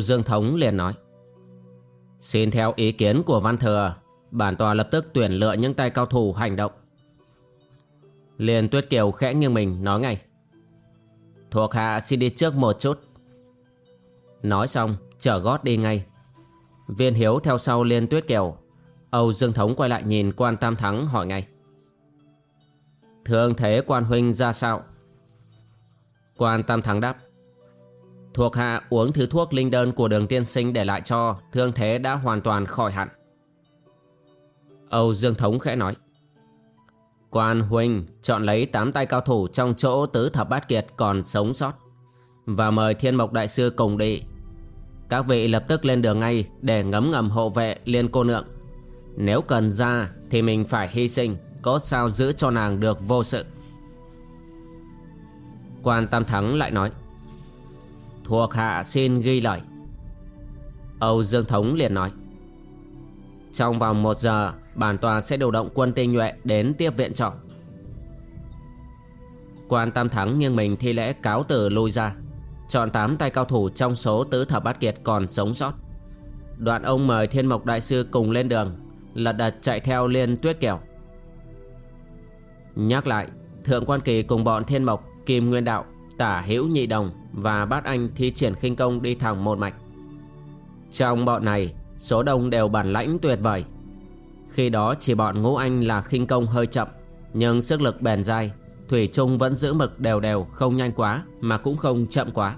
Âu Dương Thống liền nói, Xin theo ý kiến của Văn Thừa, Bản tòa lập tức tuyển lựa những tay cao thủ hành động. Liền Tuyết Kiều khẽ nghiêng mình nói ngay, Thuộc hạ xin đi trước một chút. Nói xong trở gót đi ngay. Viên Hiếu theo sau Liên Tuyết Kiều, Âu Dương Thống quay lại nhìn quan Tam Thắng hỏi ngay, Thương thế quan huynh ra sao? Quan Tam Thắng đáp Thuộc hạ uống thứ thuốc linh đơn của đường tiên sinh để lại cho, Thương thế đã hoàn toàn khỏi hẳn. Âu Dương Thống khẽ nói, Quan huynh chọn lấy tám tay cao thủ trong chỗ tứ thập bát kiệt còn sống sót Và mời thiên mộc đại sư cùng đi. Các vị lập tức lên đường ngay để ngấm ngầm hộ vệ liên cô nượng. Nếu cần ra thì mình phải hy sinh, Có sao giữ cho nàng được vô sự. Quan Tam Thắng lại nói Thuộc hạ xin ghi lời. Âu Dương Thống liền nói, Trong vòng một giờ, Bản tòa sẽ điều động quân tinh nhuệ Đến tiếp viện trọ Quan Tam Thắng nghiêng mình thi lễ cáo từ lui ra, Chọn 8 tay cao thủ trong số tứ thập bát kiệt còn sống sót. Đoạn ông mời Thiên Mộc Đại Sư cùng lên đường, Lật đật chạy theo Liên Tuyết kẹo Nhắc lại, Thượng Quan Kỳ cùng bọn Thiên Mộc Kim Nguyên Đạo Tả Hữu Nhị Đồng và bát anh thi triển khinh công đi thẳng một mạch. Trong bọn này, số đông đều bản lãnh tuyệt vời. Khi đó chỉ bọn ngũ anh là khinh công hơi chậm, nhưng sức lực bền dai, Thủy Trung vẫn giữ mực đều đều không nhanh quá mà cũng không chậm quá.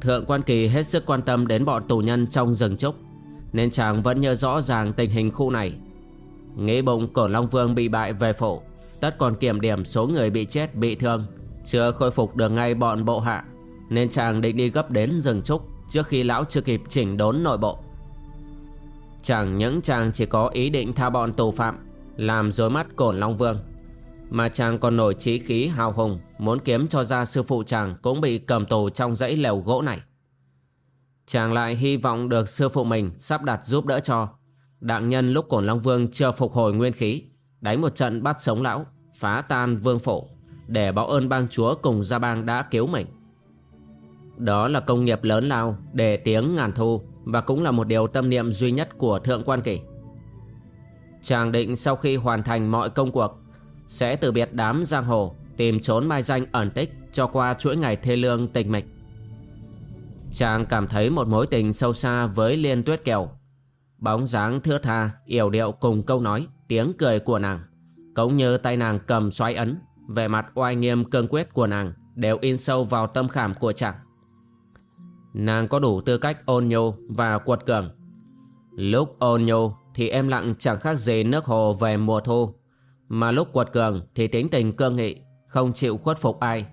Thượng quan kỳ hết sức quan tâm đến bọn tù nhân trong rừng trúc, nên chàng vẫn nhớ rõ ràng tình hình khu này. Nghĩ bụng cổ Long Vương bị bại về phổ, tất còn kiểm điểm số người bị chết bị thương chưa khôi phục được ngay bọn bộ hạ, Nên chàng định đi gấp đến rừng trúc Trước khi lão chưa kịp chỉnh đốn nội bộ. Chẳng những chàng chỉ có ý định tha bọn tù phạm, Làm rối mắt cổn Long Vương, Mà chàng còn nổi trí khí hào hùng, Muốn kiếm cho ra sư phụ chàng Cũng bị cầm tù trong dãy lều gỗ này. Chàng lại hy vọng được sư phụ mình Sắp đặt giúp đỡ cho. Đặng nhân lúc cổn Long Vương chưa phục hồi nguyên khí, Đánh một trận bắt sống lão, Phá tan vương phổ để báo ơn bang chúa cùng gia bang đã cứu mình. Đó là công nghiệp lớn lao để tiếng ngàn thu và cũng là một điều tâm niệm duy nhất của Thượng Quan Kỳ. Chàng định sau khi hoàn thành mọi công cuộc sẽ từ biệt đám giang hồ tìm trốn mai danh ẩn tích cho qua chuỗi ngày thê lương tình mịch. Chàng cảm thấy một mối tình sâu xa với Liên Tuyết Kiều. Bóng dáng thưa tha, yểu điệu cùng câu nói, tiếng cười của nàng. Cũng như tay nàng cầm xoáy ấn về mặt oai nghiêm cương quyết của nàng đều in sâu vào tâm khảm của chàng. Nàng có đủ tư cách ôn nhô và quật cường. Lúc ôn nhô thì em lặng chẳng khác gì nước hồ về mùa thu, mà lúc quật cường thì tính tình cương nghị, không chịu khuất phục ai.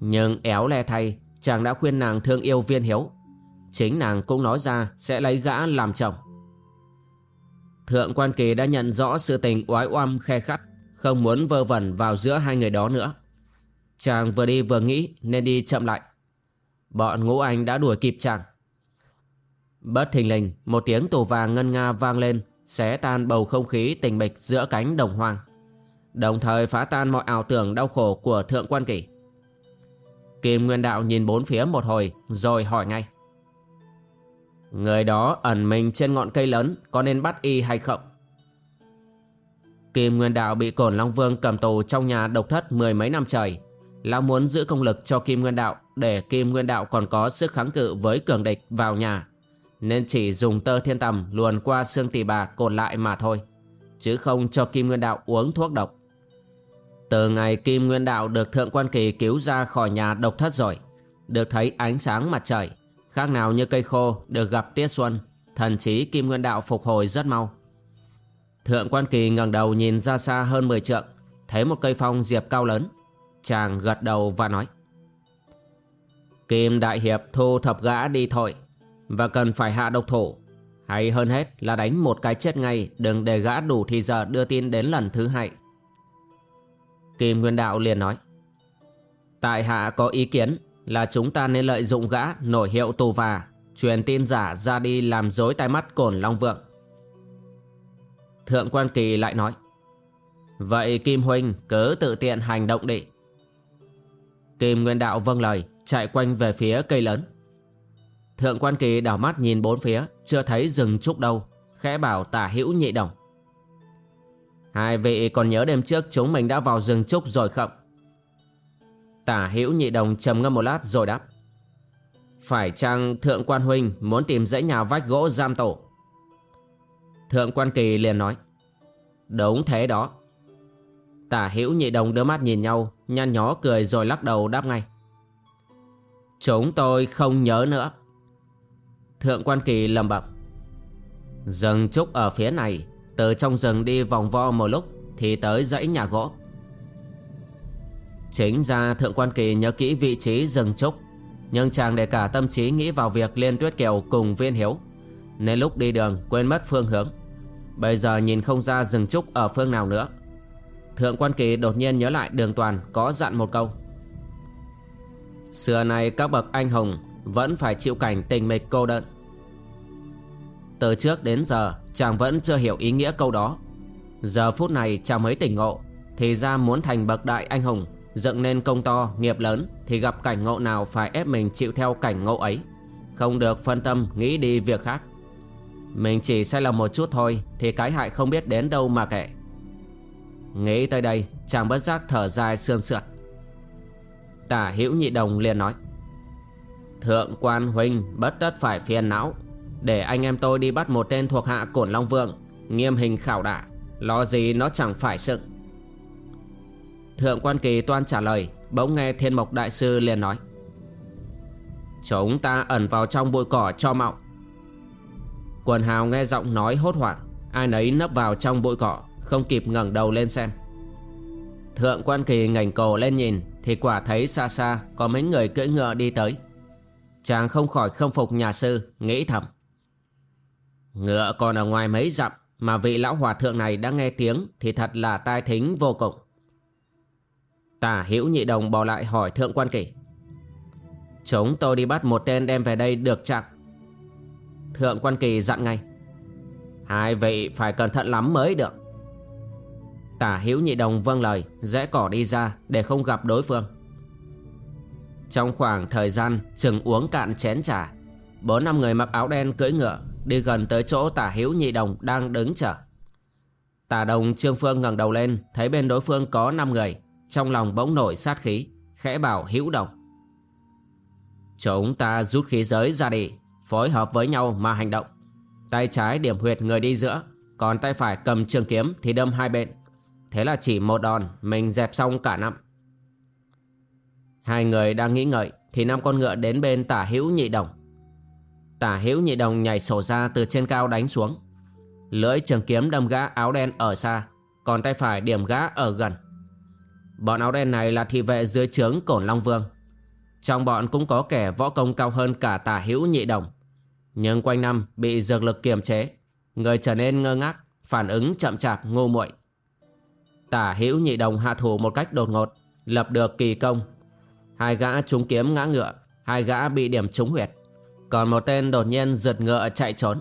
Nhưng éo le thay, chàng đã khuyên nàng thương yêu viên hiếu. Chính nàng cũng nói ra sẽ lấy gã làm chồng. Thượng quan kỳ đã nhận rõ sự tình oái oăm khe khắt không muốn vơ vẩn vào giữa hai người đó nữa. Chàng vừa đi vừa nghĩ Nên đi chậm lại. Bọn ngũ anh đã đuổi kịp chàng. Bất thình lình, Một tiếng tù vàng ngân nga vang lên, Xé tan bầu không khí tình bịch giữa cánh đồng hoang, Đồng thời phá tan mọi ảo tưởng đau khổ của thượng quan kỷ. Kim Nguyên Đạo nhìn bốn phía một hồi, Rồi hỏi ngay. Người đó ẩn mình trên ngọn cây lớn, Có nên bắt y hay không? Kim Nguyên Đạo bị Cổn Long Vương cầm tù trong nhà độc thất mười mấy năm trời. Lão muốn giữ công lực cho Kim Nguyên Đạo để Kim Nguyên Đạo còn có sức kháng cự với cường địch vào nhà. Nên chỉ dùng tơ thiên tầm luồn qua xương tỳ bà cột lại mà thôi. Chứ không cho Kim Nguyên Đạo uống thuốc độc. Từ ngày Kim Nguyên Đạo được Thượng Quan Kỳ cứu ra khỏi nhà độc thất rồi. Được thấy ánh sáng mặt trời. Khác nào như cây khô được gặp tiết xuân. Thần trí Kim Nguyên Đạo phục hồi rất mau. Thượng quan kỳ ngẩng đầu nhìn ra xa hơn 10 trượng, Thấy một cây phong diệp cao lớn. Chàng gật đầu và nói, Kim Đại Hiệp thu thập gã đi thôi, Và cần phải hạ độc thủ. Hay hơn hết là đánh một cái chết ngay, Đừng để gã đủ thì giờ đưa tin đến lần thứ hai. Kim Nguyên Đạo liền nói, Tại hạ có ý kiến là chúng ta nên lợi dụng gã nổi hiệu tù và Truyền tin giả ra đi làm dối tai mắt cổn Long Vượng. Thượng quan kỳ lại nói, Vậy Kim Huynh cứ tự tiện hành động đi. Kim Nguyên Đạo vâng lời, Chạy quanh về phía cây lớn. Thượng quan kỳ đảo mắt nhìn bốn phía, Chưa thấy rừng trúc đâu, Khẽ bảo tả hữu nhị đồng. Hai vị còn nhớ đêm trước Chúng mình đã vào rừng trúc rồi không? Tả hữu nhị đồng trầm ngâm một lát rồi đáp, Phải chăng thượng quan huynh Muốn tìm dãy nhà vách gỗ giam tổ? Thượng quan kỳ liền nói, Đúng thế đó. Tả hữu nhị đồng đưa mắt nhìn nhau Nhăn nhó cười rồi lắc đầu đáp ngay, Chúng tôi không nhớ nữa. Thượng quan kỳ lầm bẩm, Rừng trúc ở phía này, Từ trong rừng đi vòng vo một lúc Thì tới dãy nhà gỗ. Chính ra Thượng quan kỳ nhớ kỹ vị trí rừng trúc, Nhưng chàng để cả tâm trí nghĩ vào việc Liên Tuyết Kiều cùng Viên Hiếu, Nên lúc đi đường quên mất phương hướng. Bây giờ nhìn không ra rừng trúc ở phương nào nữa. Thượng quan kỳ đột nhiên nhớ lại đường toàn có dặn một câu. Xưa này các bậc anh hùng Vẫn phải chịu cảnh tình mịch cô đơn. Từ trước đến giờ chàng vẫn chưa hiểu ý nghĩa câu đó. Giờ phút này chàng mới tỉnh ngộ Thì ra muốn thành bậc đại anh hùng Dựng nên công to, nghiệp lớn Thì gặp cảnh ngộ nào phải ép mình chịu theo cảnh ngộ ấy. Không được phân tâm nghĩ đi việc khác mình chỉ sai lầm một chút thôi, Thì cái hại không biết đến đâu mà kệ. Nghĩ tới đây, Chàng bất giác thở dài sương sượt Tả hữu nhị đồng liền nói, Thượng quan huynh bất tất phải phiền não, Để anh em tôi đi bắt một tên thuộc hạ cổn Long Vương, Nghiêm hình khảo đả, Lo gì nó chẳng phải sự Thượng quan kỳ toan trả lời, Bỗng nghe thiên mộc đại sư liền nói, Chúng ta ẩn vào trong bụi cỏ cho mạo Quần hào nghe giọng nói hốt hoảng. Ai nấy nấp vào trong bụi cỏ, Không kịp ngẩng đầu lên xem. Thượng quan kỳ ngẩng cổ lên nhìn, Thì quả thấy xa xa Có mấy người cưỡi ngựa đi tới. Chàng không khỏi không phục nhà sư, Nghĩ thầm. Ngựa còn ở ngoài mấy dặm, Mà vị lão hòa thượng này đã nghe tiếng, Thì thật là tai thính vô cùng. Tả hữu nhị đồng bỏ lại hỏi thượng quan kỳ. Chúng tôi đi bắt một tên đem về đây được chặng Thượng quan kỳ dặn ngay. Hai vị phải cẩn thận lắm mới được. Tả hữu nhị đồng vâng lời, Rẽ cỏ đi ra để không gặp đối phương. Trong khoảng thời gian chừng uống cạn chén trà, Bốn năm người mặc áo đen cưỡi ngựa Đi gần tới chỗ tả hữu nhị đồng đang đứng chờ. Tả đồng, Trương Phương ngẩng đầu lên, Thấy bên đối phương có năm người, Trong lòng bỗng nổi sát khí, Khẽ bảo hữu đồng. Chúng ta rút khí giới ra đi phối hợp với nhau mà hành động. Tay trái điểm huyệt người đi giữa, còn tay phải cầm trường kiếm thì đâm hai bên. Thế là chỉ một đòn mình dẹp xong cả năm. Hai người đang nghĩ ngợi thì năm con ngựa đến bên tả hữu nhị đồng. Tả hữu nhị đồng nhảy sổ ra từ trên cao đánh xuống. Lưỡi trường kiếm đâm gã áo đen ở xa, còn tay phải điểm gã ở gần. Bọn áo đen này là thị vệ dưới trướng Cổn Long Vương. Trong bọn cũng có kẻ võ công cao hơn cả tả hữu nhị đồng. Nhưng quanh năm bị dược lực kiềm chế, Người trở nên ngơ ngác, Phản ứng chậm chạp, ngu muội. Tả hữu nhị đồng hạ thủ một cách đột ngột, Lập được kỳ công. Hai gã trúng kiếm ngã ngựa, Hai gã bị điểm trúng huyệt. Còn một tên đột nhiên giật ngựa chạy trốn.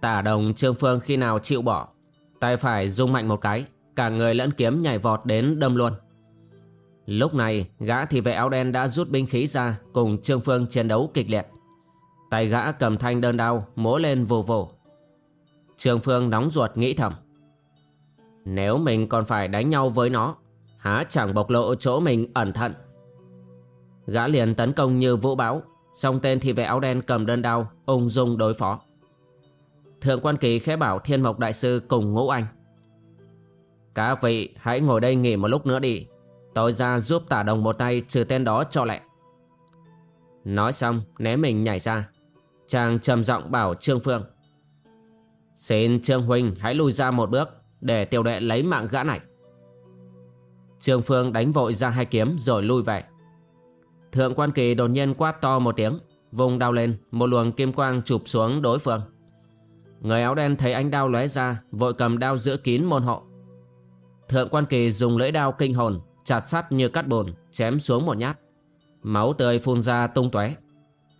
Tả đồng, Trương Phương khi nào chịu bỏ, Tay phải rung mạnh một cái, Cả người lẫn kiếm nhảy vọt đến đâm luôn. Lúc này, gã thì vệ áo đen đã rút binh khí ra Cùng Trương Phương chiến đấu kịch liệt. Tay gã cầm thanh đơn đao Mỗ lên vù vù. Trường Phương nóng ruột nghĩ thầm. Nếu mình còn phải đánh nhau với nó, Há chẳng bộc lộ chỗ mình ẩn thận. Gã liền tấn công như vũ bão xong tên thì vệ áo đen cầm đơn đao Ung dung đối phó. Thượng quan kỳ khẽ bảo thiên mộc đại sư cùng ngũ anh. Các vị hãy ngồi đây nghỉ một lúc nữa đi. Tôi ra giúp tả đồng một tay trừ tên đó cho lẹ. Nói xong, né mình nhảy ra. Chàng trầm giọng bảo Trương Phương. Xin Trương Huynh hãy lùi ra một bước Để tiểu đệ lấy mạng gã này. Trương Phương đánh vội ra hai kiếm rồi lui về. Thượng quan kỳ đột nhiên quát to một tiếng, Vùng đau lên, Một luồng kim quang chụp xuống đối phương. Người áo đen thấy ánh đao lóe ra, Vội cầm đao giữ kín môn hộ. Thượng quan kỳ dùng lưỡi đao kinh hồn, Chặt sắt như cắt bùn, Chém xuống một nhát. Máu tươi phun ra tung tóe.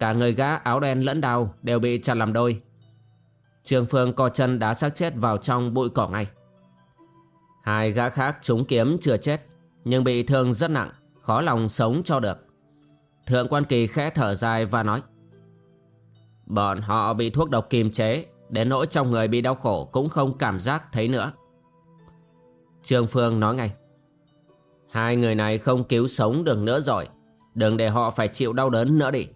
Cả người gã áo đen lẫn đau Đều bị chặt làm đôi. Trương Phương co chân đá xác chết vào trong bụi cỏ ngay. Hai gã khác trúng kiếm chưa chết, Nhưng bị thương rất nặng, Khó lòng sống cho được. Thượng quan kỳ khẽ thở dài và nói, Bọn họ bị thuốc độc kiềm chế, Đến nỗi trong người bị đau khổ Cũng không cảm giác thấy nữa. Trương Phương nói ngay, Hai người này không cứu sống được nữa rồi, Đừng để họ phải chịu đau đớn nữa đi.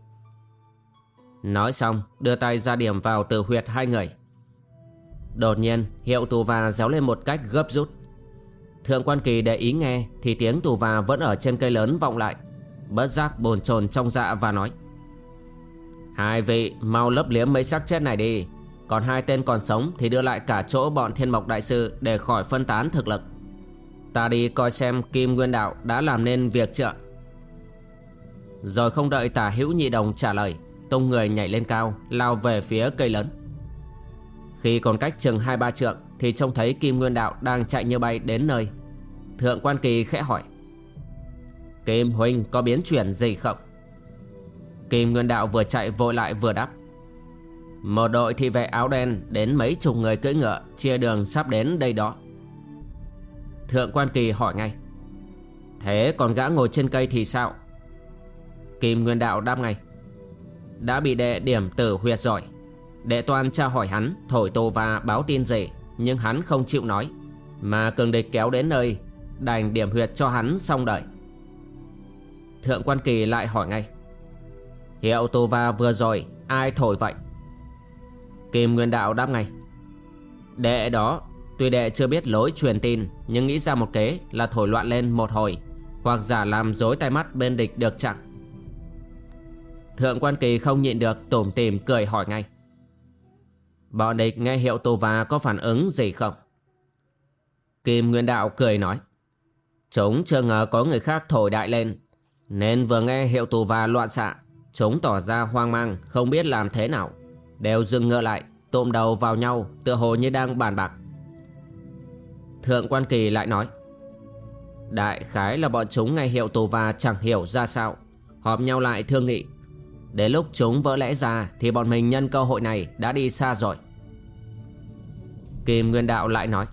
Nói xong, đưa tay ra điểm vào từ huyệt hai người. Đột nhiên, hiệu tù và réo lên một cách gấp rút. Thượng quan kỳ để ý nghe, Thì tiếng tù và vẫn ở trên cây lớn vọng lại. Bất giác bồn chồn trong dạ và nói. Hai vị, mau lấp liếm mấy xác chết này đi. Còn hai tên còn sống Thì đưa lại cả chỗ bọn thiên mộc đại sư Để khỏi phân tán thực lực. Ta đi coi xem Kim Nguyên Đạo đã làm nên việc chưa? Rồi không đợi tả hữu nhị đồng trả lời. Tung người nhảy lên cao, Lao về phía cây lớn. Khi còn cách chừng hai ba trượng Thì trông thấy Kim Nguyên Đạo đang chạy như bay đến nơi. Thượng quan kỳ khẽ hỏi, Kim Huynh có biến chuyển gì không? Kim Nguyên Đạo vừa chạy vội lại vừa đáp, Một đội thị vệ áo đen Đến mấy chục người cưỡi ngựa Chia đường sắp đến đây đó. Thượng quan kỳ hỏi ngay, Thế còn gã ngồi trên cây thì sao? Kim Nguyên Đạo đáp ngay đã bị đệ điểm tử huyệt rồi. Đệ toàn tra hỏi hắn, Thổi tô và báo tin gì, Nhưng hắn không chịu nói. Mà cường địch kéo đến nơi, Đành điểm huyệt cho hắn xong đợi Thượng quan kỳ lại hỏi ngay, Hiệu tô va vừa rồi Ai thổi vậy? Kim Nguyên Đạo đáp ngay, Đệ đó, Tuy đệ chưa biết lối truyền tin, Nhưng nghĩ ra một kế là thổi loạn lên một hồi, Hoặc giả làm dối tay mắt bên địch được chẳng? Thượng quan kỳ không nhịn được tủm tìm cười hỏi ngay. Bọn địch nghe hiệu tù và có phản ứng gì không? Kim Nguyên Đạo cười nói. Chúng chưa ngờ có người khác thổi đại lên. Nên vừa nghe hiệu tù và loạn xạ, Chúng tỏ ra hoang mang, không biết làm thế nào. Đều dừng ngựa lại, Tụm đầu vào nhau, tựa hồ như đang bàn bạc. Thượng quan kỳ lại nói. Đại khái là bọn chúng nghe hiệu tù và chẳng hiểu ra sao. Họp nhau lại thương nghị Đến lúc chúng vỡ lẽ ra, Thì bọn mình nhân cơ hội này đã đi xa rồi. Kim Nguyên Đạo lại nói,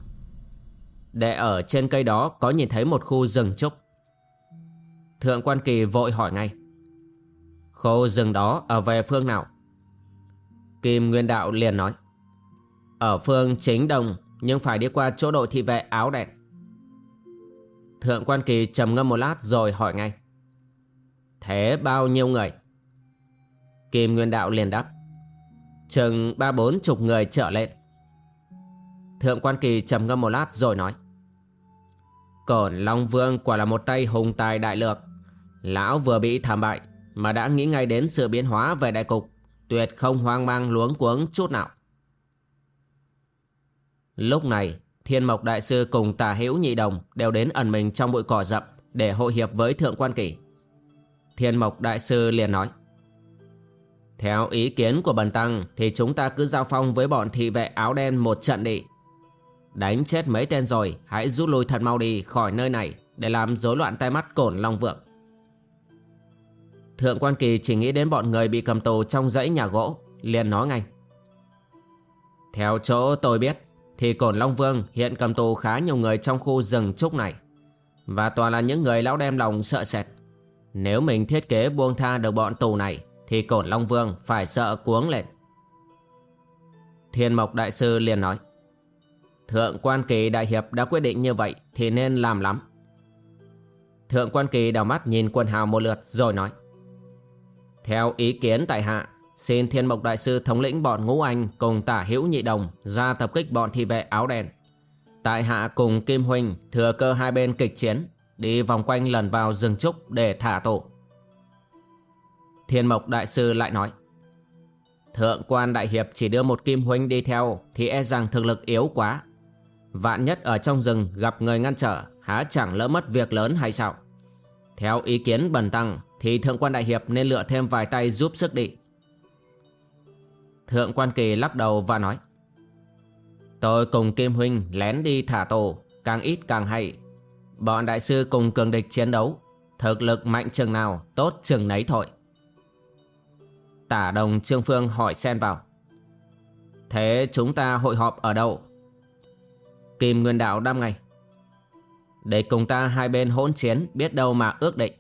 Để ở trên cây đó có nhìn thấy một khu rừng trúc. Thượng quan kỳ vội hỏi ngay, Khu rừng đó ở về phương nào? Kim Nguyên Đạo liền nói, Ở phương chính đông, Nhưng phải đi qua chỗ đội thị vệ áo đen. Thượng quan kỳ trầm ngâm một lát rồi hỏi ngay, Thế bao nhiêu người? Kim Nguyên Đạo liền đáp. Chừng ba bốn chục người trở lên. Thượng quan kỳ trầm ngâm một lát rồi nói. Cổn Long Vương quả là một tay hùng tài đại lược. Lão vừa bị thảm bại Mà đã nghĩ ngay đến sự biến hóa về đại cục, Tuyệt không hoang mang luống cuống chút nào. Lúc này, Thiên Mộc Đại Sư cùng Tà Hữu Nhị Đồng Đều đến ẩn mình trong bụi cỏ rậm Để hội hiệp với Thượng Quan Kỳ. Thiên Mộc Đại Sư liền nói. Theo ý kiến của Bần Tăng, Thì chúng ta cứ giao phong với bọn thị vệ áo đen một trận đi. Đánh chết mấy tên rồi, Hãy rút lui thật mau đi khỏi nơi này, Để làm rối loạn tai mắt cổn Long Vượng. Thượng quan kỳ chỉ nghĩ đến bọn người bị cầm tù trong dãy nhà gỗ, liền nói ngay. Theo chỗ tôi biết, Thì cổn Long Vương hiện cầm tù khá nhiều người trong khu rừng trúc này, Và toàn là những người lão đem lòng sợ sệt. Nếu mình thiết kế buông tha được bọn tù này thì cổn Long Vương phải sợ cuống lên. Thiên Mộc Đại Sư liền nói, Thượng quan kỳ đại hiệp đã quyết định như vậy Thì nên làm lắm. Thượng quan kỳ đào mắt nhìn quần hào một lượt rồi nói, Theo ý kiến tại hạ, Xin thiên mộc đại sư thống lĩnh bọn ngũ anh Cùng tả hữu nhị đồng Ra tập kích bọn thị vệ áo đen. Tại hạ cùng Kim Huynh Thừa cơ hai bên kịch chiến, Đi vòng quanh lần vào rừng trúc để thả tổ. Thiên mộc đại sư lại nói, Thượng quan đại hiệp chỉ đưa một Kim Huynh đi theo Thì e rằng thực lực yếu quá. Vạn nhất ở trong rừng gặp người ngăn trở, Há chẳng lỡ mất việc lớn hay sao? Theo ý kiến bần tăng Thì thượng quan đại hiệp nên lựa thêm vài tay giúp sức đi. Thượng quan kỳ lắc đầu và nói, Tôi cùng Kim Huynh lén đi thả tổ, Càng ít càng hay. Bọn đại sư cùng cường địch chiến đấu, Thực lực mạnh chừng nào, tốt chừng nấy thôi. Tả đồng Trương Phương hỏi xen vào. Thế chúng ta hội họp ở đâu? Kim Nguyên Đạo đam ngay. Để cùng ta hai bên hỗn chiến, biết đâu mà ước định.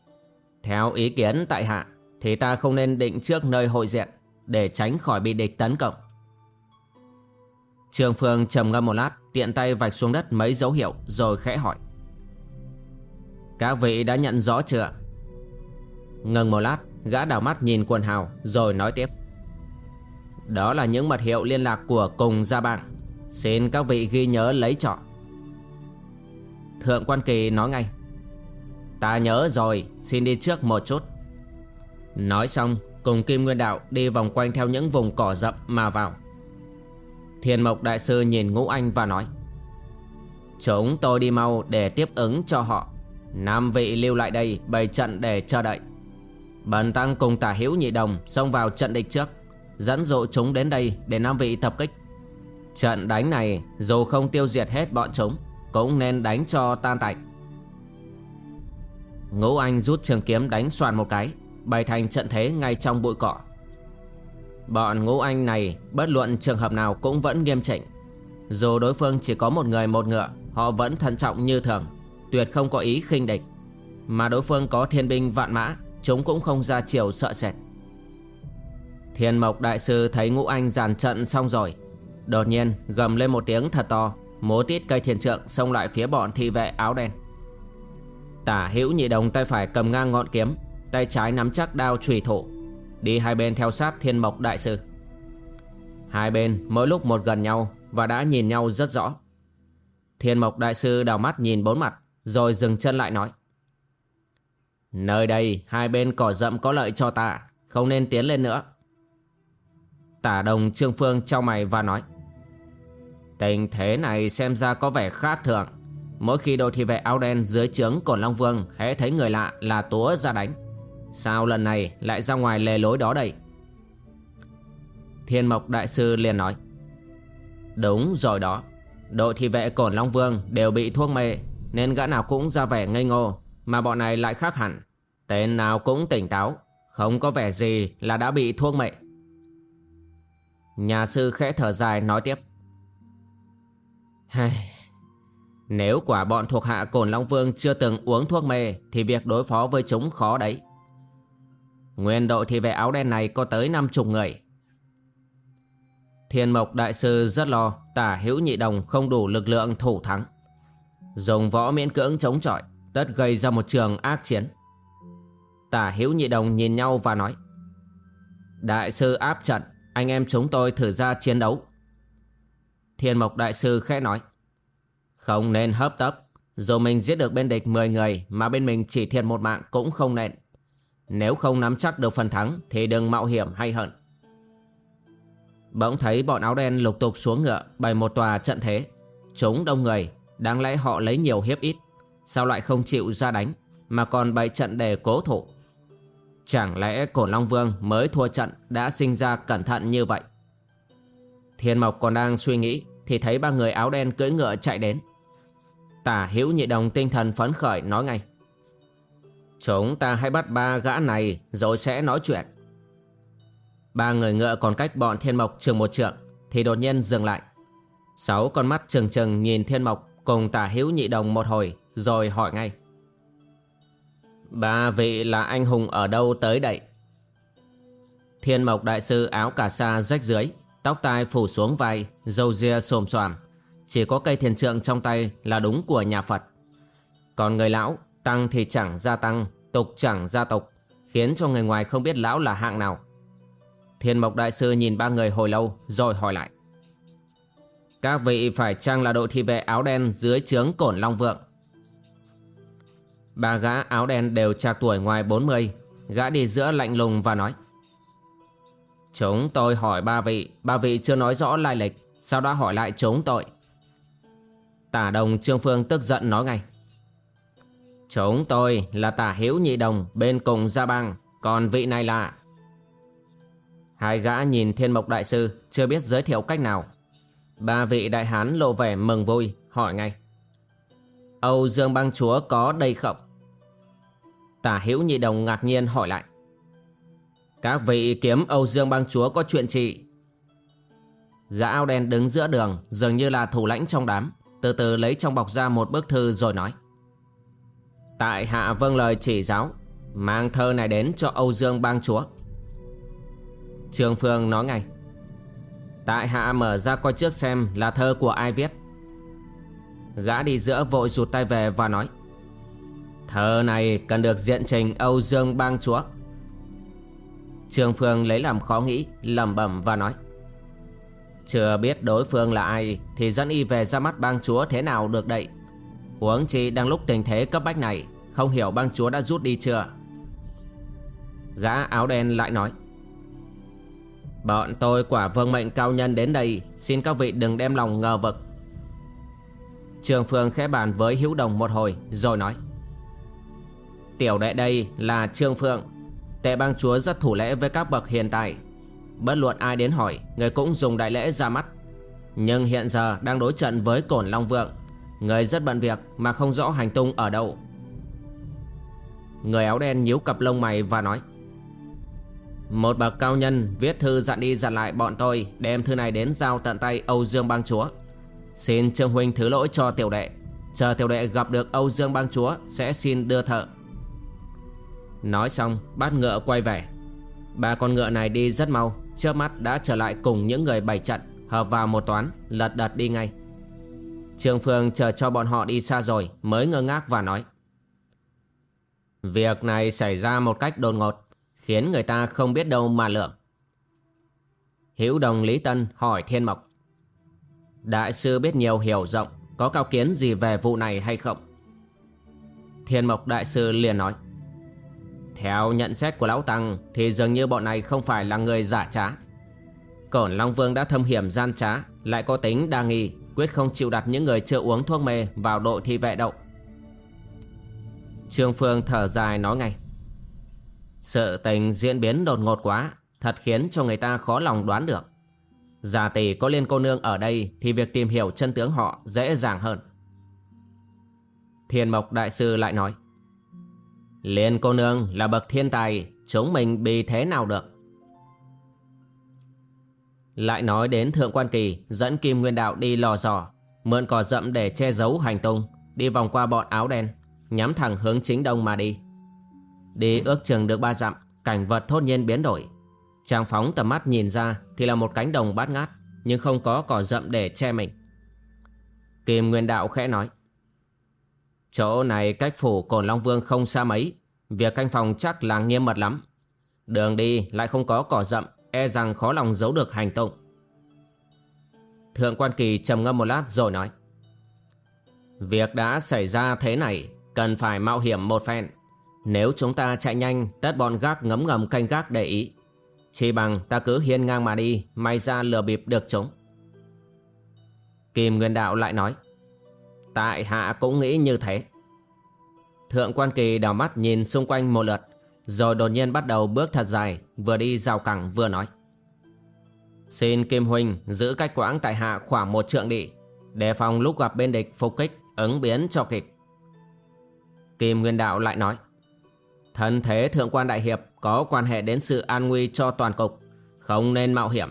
Theo ý kiến tại hạ, Thì ta không nên định trước nơi hội diện, Để tránh khỏi bị địch tấn công. Trương Phương trầm ngâm một lát, Tiện tay vạch xuống đất mấy dấu hiệu, Rồi khẽ hỏi. Các vị đã nhận rõ chưa? Ngừng một lát Gã đảo mắt nhìn quần hào Rồi nói tiếp. Đó là những mật hiệu liên lạc của cùng gia bạng, Xin các vị ghi nhớ lấy chọn Thượng quan kỳ nói ngay. Ta nhớ rồi Xin đi trước một chút. Nói xong cùng Kim Nguyên Đạo đi vòng quanh theo những vùng cỏ rậm mà vào. Thiên Mộc Đại Sư nhìn Ngũ Anh và nói. Chúng tôi đi mau để tiếp ứng cho họ. Nam vị lưu lại đây bày trận để chờ đợi. Bần Tăng cùng tả hữu nhị đồng xông vào trận địch trước, Dẫn dụ chúng đến đây để Nam vị tập kích. Trận đánh này dù không tiêu diệt hết bọn chúng, Cũng nên đánh cho tan tạch Ngũ Anh rút trường kiếm đánh soàn một cái, Bày thành trận thế ngay trong bụi cỏ. Bọn ngũ anh này, bất luận trường hợp nào cũng vẫn nghiêm chỉnh. Dù đối phương chỉ có một người một ngựa, Họ vẫn thận trọng như thường, Tuyệt không có ý khinh địch. Mà đối phương có thiên binh vạn mã Chúng cũng không ra chiều sợ sệt. Thiên mộc đại sư thấy ngũ anh dàn trận xong rồi, Đột nhiên gầm lên một tiếng thật to, Múa tít cây thiền trượng xông lại phía bọn thị vệ áo đen. Tả hữu nhị đồng tay phải cầm ngang ngọn kiếm, Tay trái nắm chắc đao trùy thủ, Đi hai bên theo sát thiên mộc đại sư. Hai bên mỗi lúc một gần nhau Và đã nhìn nhau rất rõ. Thiên mộc đại sư đào mắt nhìn bốn mặt, Rồi dừng chân lại nói Nơi đây, hai bên cỏ rậm có lợi cho ta. Không nên tiến lên nữa. Tả đồng Trương Phương trao mày và nói. Tình thế này xem ra có vẻ khác thường. Mỗi khi đội thị vệ áo đen dưới trướng Cổn Long Vương hễ thấy người lạ là túa ra đánh. Sao lần này lại ra ngoài lề lối đó đây? Thiên Mộc Đại Sư liền nói. Đúng rồi đó. Đội thị vệ Cổn Long Vương đều bị thuốc mê, Nên gã nào cũng ra vẻ ngây ngô. Mà bọn này lại khác hẳn. Tên nào cũng tỉnh táo, Không có vẻ gì là đã bị thuốc mệ Nhà sư khẽ thở dài nói tiếp. Nếu quả bọn thuộc hạ Cổn Long Vương chưa từng uống thuốc mê, Thì việc đối phó với chúng khó đấy. Nguyên đội thì về áo đen này có tới 50 người. Thiên Mộc Đại Sư rất lo, Tả hữu nhị đồng không đủ lực lượng thủ thắng. Dùng võ miễn cưỡng chống chọi. Tất gây ra một trường ác chiến. Tả hữu nhị đồng nhìn nhau và nói, Đại sư áp trận, Anh em chúng tôi thử ra chiến đấu. Thiên Mộc Đại Sư khẽ nói, Không nên hấp tấp, Dù mình giết được bên địch 10 người Mà bên mình chỉ thiệt một mạng cũng không nên. Nếu không nắm chắc được phần thắng Thì đừng mạo hiểm hay hận. Bỗng thấy bọn áo đen lục tục xuống ngựa Bày một tòa trận thế. Chúng đông người, Đáng lẽ họ lấy nhiều hiếp ít. Sao lại không chịu ra đánh Mà còn bày trận để cố thủ? Chẳng lẽ cổ Long Vương mới thua trận Đã sinh ra cẩn thận như vậy? Thiên Mộc còn đang suy nghĩ Thì thấy ba người áo đen cưỡi ngựa chạy đến. Tả hữu nhị đồng tinh thần phấn khởi nói ngay. Chúng ta hãy bắt ba gã này rồi sẽ nói chuyện. Ba người ngựa còn cách bọn thiên mộc trường một trượng thì đột nhiên dừng lại. Sáu con mắt trừng trừng nhìn thiên mộc cùng tả hữu nhị đồng một hồi rồi hỏi ngay. Ba vị là anh hùng ở đâu tới đây? Thiên mộc đại sư áo cà sa rách dưới, tóc tai phủ xuống vai, râu ria xồm xoàm. Chỉ có cây thiền trượng trong tay là đúng của nhà Phật Còn người lão Tăng thì chẳng gia tăng Tục chẳng gia tục Khiến cho người ngoài không biết lão là hạng nào Thiên Mộc Đại Sư nhìn ba người hồi lâu Rồi hỏi lại Các vị phải chăng là đội thị vệ áo đen Dưới trướng cổn Long Vượng Ba gã áo đen đều trạc tuổi ngoài 40 Gã đi giữa lạnh lùng và nói, Chúng tôi hỏi ba vị Ba vị chưa nói rõ lai lịch Sao đã hỏi lại chúng tôi. Tả đồng Trương Phương tức giận nói ngay, Chúng tôi là tả hiếu nhị đồng Bên cùng gia bang, Còn vị này là Hai gã nhìn thiên mộc đại sư Chưa biết giới thiệu cách nào. Ba vị đại hán lộ vẻ mừng vui, Hỏi ngay, Âu Dương bang chúa có đây không Tả hữu nhị đồng ngạc nhiên hỏi lại. Các vị kiếm Âu Dương bang chúa có chuyện gì? Gã áo đen đứng giữa đường, Dường như là thủ lãnh trong đám, Từ từ lấy trong bọc ra một bức thư rồi nói. Tại hạ vâng lời chỉ giáo, Mang thơ này đến cho Âu Dương bang chúa. Trường Phương nói ngay. Tại hạ mở ra coi trước xem là thơ của ai viết. Gã đi giữa vội rụt tay về và nói. Thơ này cần được diện trình Âu Dương bang chúa. Trường Phương lấy làm khó nghĩ, lẩm bẩm và nói, Chưa biết đối phương là ai Thì dẫn y về ra mắt bang chúa thế nào được đậy Huống chi đang lúc tình thế cấp bách này, Không hiểu bang chúa đã rút đi chưa? Gã áo đen lại nói, Bọn tôi quả vương mệnh cao nhân đến đây, Xin các vị đừng đem lòng ngờ vực. Trường Phương khẽ bàn với Hữu Đồng một hồi Rồi nói Tiểu đệ đây là Trương Phượng. Tệ bang chúa rất thủ lễ với các bậc hiện tại. Bất luận ai đến hỏi, Người cũng dùng đại lễ ra mắt. Nhưng hiện giờ đang đối trận với Cổn Long Vượng. Người rất bận việc Mà không rõ hành tung ở đâu. Người áo đen nhíu cặp lông mày và nói, Một bậc cao nhân viết thư dặn đi dặn lại bọn tôi Đem thư này đến giao tận tay Âu Dương bang chúa. Xin Trương Huynh thứ lỗi cho tiểu đệ. Chờ tiểu đệ gặp được Âu Dương bang chúa Sẽ xin đưa thợ. Nói xong, bát ngựa quay về. Ba con ngựa này đi rất mau, Chớp mắt đã trở lại cùng những người bày trận, Hợp vào một toán, lật đật đi ngay. Trương Phương chờ cho bọn họ đi xa rồi, Mới ngơ ngác và nói. Việc này xảy ra một cách đột ngột, Khiến người ta không biết đâu mà lượng Hữu đồng Lý Tân hỏi Thiên Mộc. Đại sư biết nhiều hiểu rộng, Có cao kiến gì về vụ này hay không? Thiên Mộc Đại sư liền nói theo nhận xét của Lão Tăng Thì dường như bọn này không phải là người giả trá. Cổn Long Vương đã thâm hiểm gian trá, Lại có tính đa nghi, Quyết không chịu đặt những người chưa uống thuốc mê Vào đội thi vệ đậu. Trương Phương thở dài nói ngay, Sự tình diễn biến đột ngột quá, Thật khiến cho người ta khó lòng đoán được. Giả tỷ có liên cô nương ở đây Thì việc tìm hiểu chân tướng họ dễ dàng hơn. Thiền Mộc Đại Sư lại nói Liên cô nương là bậc thiên tài, Chúng mình bị thế nào được? Lại nói đến Thượng Quan Kỳ, Dẫn Kim Nguyên Đạo đi lò dò, Mượn cỏ rậm để che giấu hành tung, Đi vòng qua bọn áo đen, Nhắm thẳng hướng chính đông mà đi. Đi ước chừng được ba dặm, Cảnh vật thốt nhiên biến đổi. Chàng phóng tầm mắt nhìn ra Thì là một cánh đồng bát ngát, Nhưng không có cỏ rậm để che mình. Kim Nguyên Đạo khẽ nói Chỗ này cách phủ Cổn Long Vương không xa mấy. Việc canh phòng chắc là nghiêm mật lắm. Đường đi lại không có cỏ rậm E rằng khó lòng giấu được hành động Thượng quan kỳ trầm ngâm một lát rồi nói, Việc đã xảy ra thế này, Cần phải mạo hiểm một phen. Nếu chúng ta chạy nhanh, Tất bọn gác ngấm ngầm canh gác để ý. Chỉ bằng ta cứ hiên ngang mà đi, May ra lừa bịp được chúng. Kim Nguyên Đạo lại nói Tại hạ cũng nghĩ như thế. Thượng quan kỳ đào mắt nhìn xung quanh một lượt, Rồi đột nhiên bắt đầu bước thật dài, Vừa đi rào cẳng vừa nói. Xin Kim Huynh giữ cách quãng tại hạ khoảng một trượng đi, Đề phòng lúc gặp bên địch phục kích Ứng biến cho kịp. Kim Nguyên Đạo lại nói, Thân thế Thượng quan Đại Hiệp Có quan hệ đến sự an nguy cho toàn cục, Không nên mạo hiểm.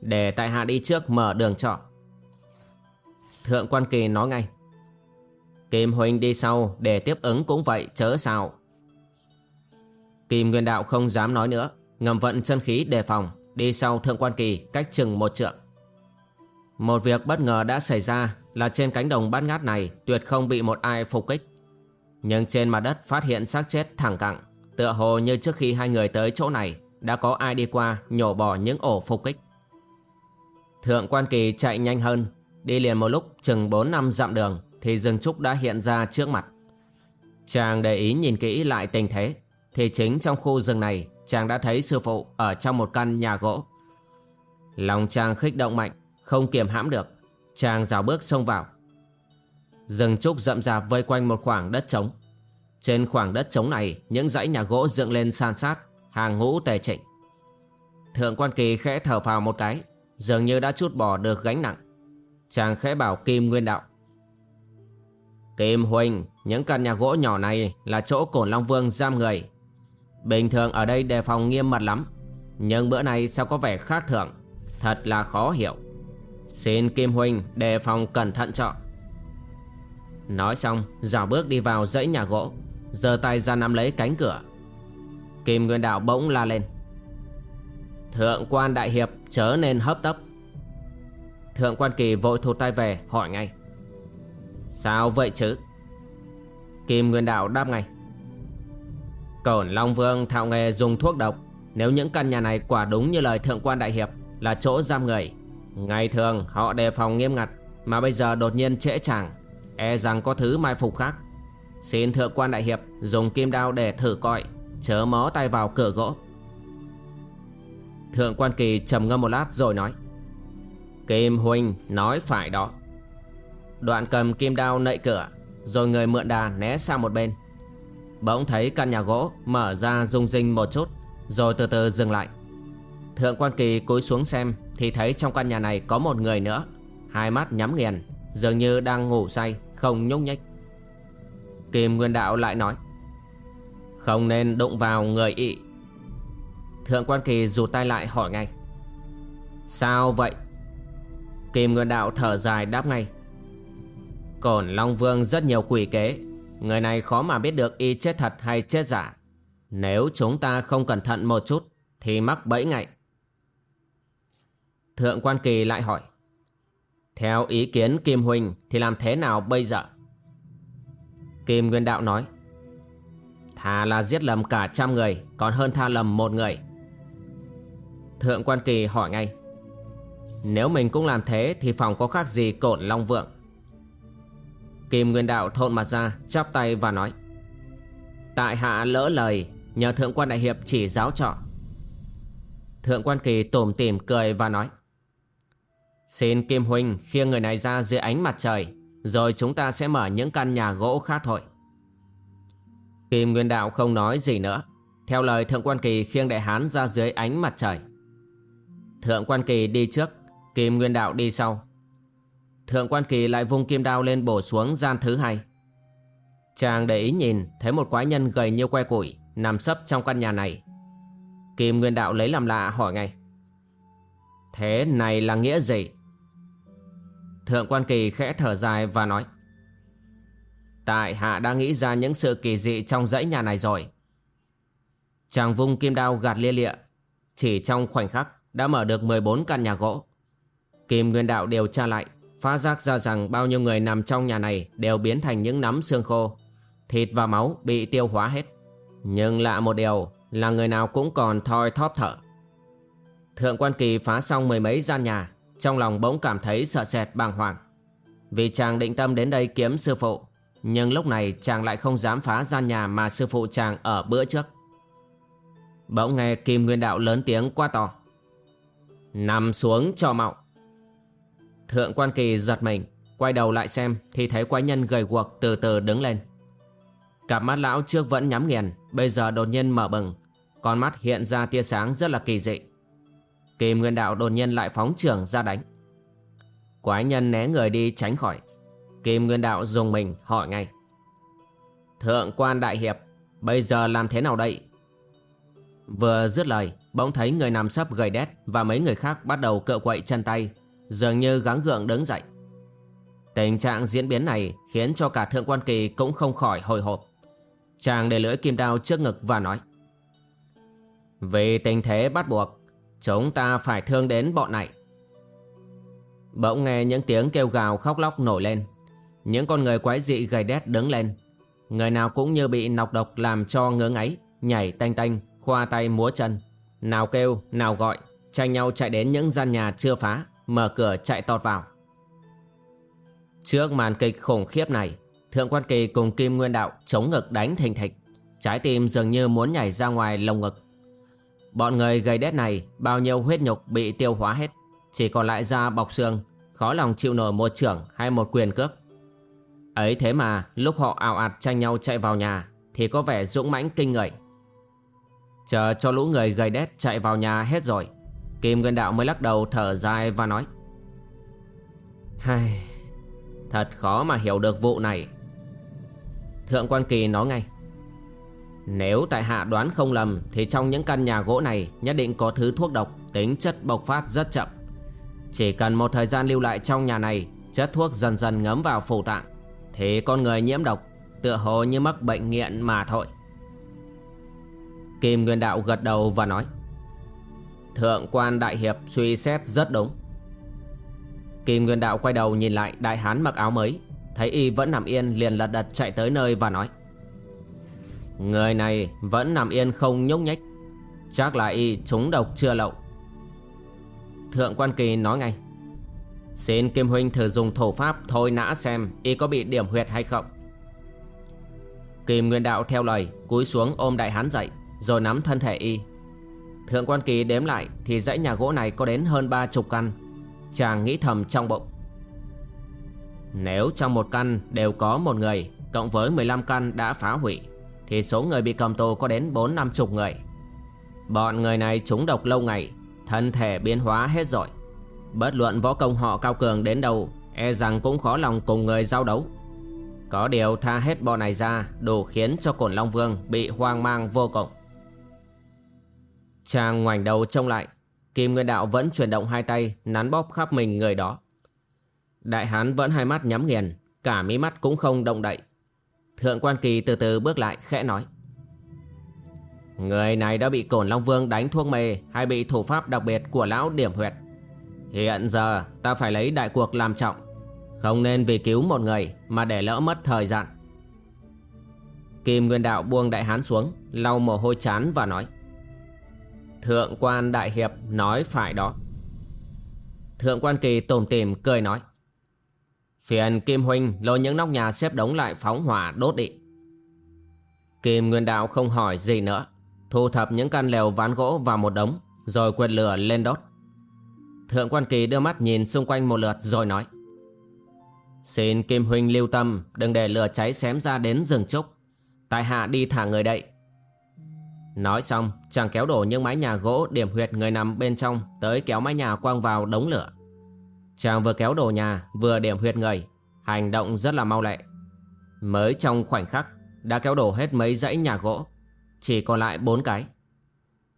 Để tại hạ đi trước mở đường cho. Thượng quan kỳ nói ngay Kim Huynh đi sau để tiếp ứng cũng vậy chớ sao Kim Nguyên Đạo không dám nói nữa Ngầm vận chân khí đề phòng Đi sau Thượng Quan Kỳ cách chừng một trượng Một việc bất ngờ đã xảy ra là trên cánh đồng bát ngát này tuyệt không bị một ai phục kích. Nhưng trên mặt đất phát hiện xác chết thẳng cẳng, tựa hồ như trước khi hai người tới chỗ này đã có ai đi qua nhổ bỏ những ổ phục kích. Thượng quan kỳ chạy nhanh hơn, đi liền một lúc chừng 4 năm dặm đường thì Dương trúc đã hiện ra trước mặt. Chàng để ý nhìn kỹ lại tình thế, thì chính trong khu rừng này chàng đã thấy sư phụ ở trong một căn nhà gỗ. Lòng chàng khích động mạnh, không kiềm hãm được, chàng rào bước xông vào. Rừng trúc rậm rạp vây quanh một khoảng đất trống. Trên khoảng đất trống này, những dãy nhà gỗ dựng lên san sát, hàng ngũ tề chỉnh. Thượng quan kỳ khẽ thở phào một cái, dường như đã chút bỏ được gánh nặng. Chàng khẽ bảo Kim Nguyên Đạo. Kim Huynh, những căn nhà gỗ nhỏ này là chỗ cổn Long Vương giam người. Bình thường ở đây đề phòng nghiêm mật lắm, nhưng bữa nay sao có vẻ khác thường, thật là khó hiểu. Xin Kim Huynh đề phòng cẩn thận cho. Nói xong, dào bước đi vào dãy nhà gỗ, giơ tay ra nắm lấy cánh cửa. Kim Nguyên Đạo bỗng la lên. Thượng quan đại hiệp chớ nên hấp tấp. Thượng quan kỳ vội thụt tay về hỏi ngay. Sao vậy chứ? Kim Nguyên Đạo đáp ngay. Cổn Long Vương thạo nghề dùng thuốc độc. Nếu những căn nhà này quả đúng như lời thượng quan đại hiệp là chỗ giam người. Ngày thường họ đề phòng nghiêm ngặt, mà bây giờ đột nhiên trễ chẳng E rằng có thứ mai phục khác. Xin thượng quan đại hiệp dùng kim đao để thử coi. Chớ mó tay vào cửa gỗ. Thượng quan kỳ trầm ngâm một lát rồi nói. Kim Huynh nói phải đó. Đoạn cầm kim đao nậy cửa, Rồi người mượn đà né sang một bên. Bỗng thấy căn nhà gỗ Mở ra rung rinh một chút, Rồi từ từ dừng lại. Thượng quan kỳ cúi xuống xem Thì thấy trong căn nhà này có một người nữa. Hai mắt nhắm nghiền, Dường như đang ngủ say, Không nhúc nhích. Kim Nguyên Đạo lại nói, Không nên đụng vào người ị. Thượng quan kỳ rụt tay lại hỏi ngay, Sao vậy? Kim Nguyên Đạo thở dài đáp ngay Cổn Long Vương rất nhiều quỷ kế. Người này khó mà biết được y chết thật hay chết giả. Nếu chúng ta không cẩn thận một chút, Thì mắc bẫy ngay. Thượng quan kỳ lại hỏi, Theo ý kiến Kim huỳnh Thì làm thế nào bây giờ? Kim Nguyên Đạo nói, Thà là giết lầm cả trăm người, Còn hơn tha lầm một người. Thượng quan kỳ hỏi ngay, Nếu mình cũng làm thế Thì phòng có khác gì cổn Long Vượng Kim Nguyên Đạo thộn mặt ra, chắp tay và nói. Tại hạ lỡ lời, Nhờ Thượng quan Đại Hiệp chỉ giáo trọ. Thượng quan Kỳ tủm tỉm cười và nói. Xin Kim Huynh khiêng người này ra dưới ánh mặt trời, Rồi chúng ta sẽ mở những căn nhà gỗ khác thôi. Kim Nguyên Đạo không nói gì nữa. Theo lời Thượng quan Kỳ khiêng đại hán ra dưới ánh mặt trời. Thượng quan Kỳ đi trước, Kim Nguyên Đạo đi sau. Thượng quan kỳ lại vung kim đao lên bổ xuống gian thứ hai. Chàng để ý nhìn, Thấy một quái nhân gầy như que củi, Nằm sấp trong căn nhà này. Kim Nguyên Đạo lấy làm lạ hỏi ngay. Thế này là nghĩa gì? Thượng quan kỳ khẽ thở dài và nói. Tại hạ đã nghĩ ra những sự kỳ dị trong dãy nhà này rồi. Chàng vung kim đao gạt lia lịa, Chỉ trong khoảnh khắc đã mở được 14 căn nhà gỗ. Kim Nguyên Đạo điều tra lại. Phá giác ra rằng bao nhiêu người nằm trong nhà này đều biến thành những nắm xương khô. Thịt và máu bị tiêu hóa hết. Nhưng lạ một điều là người nào cũng còn thoi thóp thở. Thượng quan kỳ phá xong mười mấy gian nhà, trong lòng bỗng cảm thấy sợ sệt bàng hoàng. Vì chàng định tâm đến đây kiếm sư phụ, nhưng lúc này chàng lại không dám phá gian nhà mà sư phụ chàng ở bữa trước. Bỗng nghe Kim Nguyên Đạo lớn tiếng quá to. Nằm xuống cho mạo. Thượng quan kỳ giật mình, Quay đầu lại xem Thì thấy quái nhân gầy guộc từ từ đứng lên. Cặp mắt lão trước vẫn nhắm nghiền, Bây giờ đột nhiên mở bừng, Con mắt hiện ra tia sáng rất là kỳ dị. Kim Nguyên Đạo đột nhiên lại phóng trưởng ra đánh. Quái nhân né người đi tránh khỏi. Kim Nguyên Đạo dùng mình hỏi ngay. Thượng quan đại hiệp, Bây giờ làm thế nào đây? Vừa dứt lời, Bỗng thấy người nằm sấp gầy đét Và mấy người khác bắt đầu cựa quậy chân tay dường như gắng gượng đứng dậy. Tình trạng diễn biến này khiến cho cả Thượng Quan Kỳ cũng không khỏi hồi hộp. Chàng để lưỡi kim đao trước ngực và nói Vì tình thế bắt buộc, chúng ta phải thương đến bọn này. Bỗng nghe những tiếng kêu gào khóc lóc nổi lên Những con người quái dị gầy đét đứng lên Người nào cũng như bị nọc độc làm cho ngớ ngáy Nhảy tanh tanh, khoa tay múa chân Nào kêu, nào gọi Tranh nhau chạy đến những gian nhà chưa phá Mở cửa chạy tọt vào. Trước màn kịch khủng khiếp này, Thượng quan kỳ cùng Kim Nguyên Đạo chống ngực đánh thình thịch. Trái tim dường như muốn nhảy ra ngoài lồng ngực. Bọn người gầy đét này, Bao nhiêu huyết nhục bị tiêu hóa hết. Chỉ còn lại da bọc xương, Khó lòng chịu nổi một trưởng hay một quyền cước. Ấy thế mà, lúc họ ảo ạt tranh nhau chạy vào nhà, Thì có vẻ dũng mãnh kinh người. Chờ cho lũ người gầy đét chạy vào nhà hết rồi Kim Nguyên Đạo mới lắc đầu thở dài và nói Hai, Thật khó mà hiểu được vụ này. Thượng quan kỳ nói ngay Nếu tại hạ đoán không lầm Thì trong những căn nhà gỗ này Nhất định có thứ thuốc độc Tính chất bộc phát rất chậm. Chỉ cần một thời gian lưu lại trong nhà này Chất thuốc dần dần ngấm vào phủ tạng Thì con người nhiễm độc Tựa hồ như mắc bệnh nghiện mà thôi. Kim Nguyên Đạo gật đầu và nói Thượng quan Đại Hiệp suy xét rất đúng. Kim Nguyên Đạo quay đầu nhìn lại đại hán mặc áo mới, Thấy y vẫn nằm yên liền lật đật chạy tới nơi và nói, Người này vẫn nằm yên không nhúc nhích, Chắc là y trúng độc chưa lậu. Thượng quan kỳ nói ngay, Xin Kim Huynh thử dùng thổ pháp thôi nã xem y có bị điểm huyệt hay không. Kim Nguyên Đạo theo lời cúi xuống ôm đại hán dậy, Rồi nắm thân thể y Thượng quan kỳ đếm lại Thì dãy nhà gỗ này có đến hơn ba chục căn. Chàng nghĩ thầm trong bụng. Nếu trong một căn đều có một người, Cộng với 15 căn đã phá hủy, Thì số người bị cầm tù có đến 4 năm chục người. Bọn người này trúng độc lâu ngày, Thân thể biến hóa hết rồi. Bất luận võ công họ cao cường đến đâu E rằng cũng khó lòng cùng người giao đấu. Có điều tha hết bọn này ra, Đủ khiến cho cổn Long Vương bị hoang mang vô cùng. Chàng ngoảnh đầu trông lại, Kim Nguyên Đạo vẫn chuyển động hai tay, Nắn bóp khắp mình người đó. Đại hán vẫn hai mắt nhắm nghiền, Cả mí mắt cũng không động đậy. Thượng quan kỳ từ từ bước lại, khẽ nói. Người này đã bị Cổn Long Vương đánh thuốc mê Hay bị thủ pháp đặc biệt của lão điểm huyệt? Hiện giờ ta phải lấy đại cuộc làm trọng, Không nên vì cứu một người Mà để lỡ mất thời gian. Kim Nguyên Đạo buông đại hán xuống, Lau mồ hôi chán và nói. Thượng quan đại hiệp nói phải đó. Thượng quan kỳ tủm tìm cười nói, Phiền Kim Huynh lôi những nóc nhà xếp đống lại phóng hỏa đốt đi. Kim Nguyên Đạo không hỏi gì nữa, Thu thập những căn lều ván gỗ vào một đống, Rồi quệt lửa lên đốt. Thượng quan kỳ đưa mắt nhìn xung quanh một lượt rồi nói, Xin Kim Huynh lưu tâm, Đừng để lửa cháy xém ra đến rừng trúc. Tại hạ đi thả người đậy Nói xong, chàng kéo đổ những mái nhà gỗ điểm huyệt người nằm bên trong Tới kéo mái nhà quăng vào đống lửa. Chàng vừa kéo đổ nhà, vừa điểm huyệt người. Hành động rất là mau lẹ. Mới trong khoảnh khắc, Đã kéo đổ hết mấy dãy nhà gỗ. Chỉ còn lại bốn cái.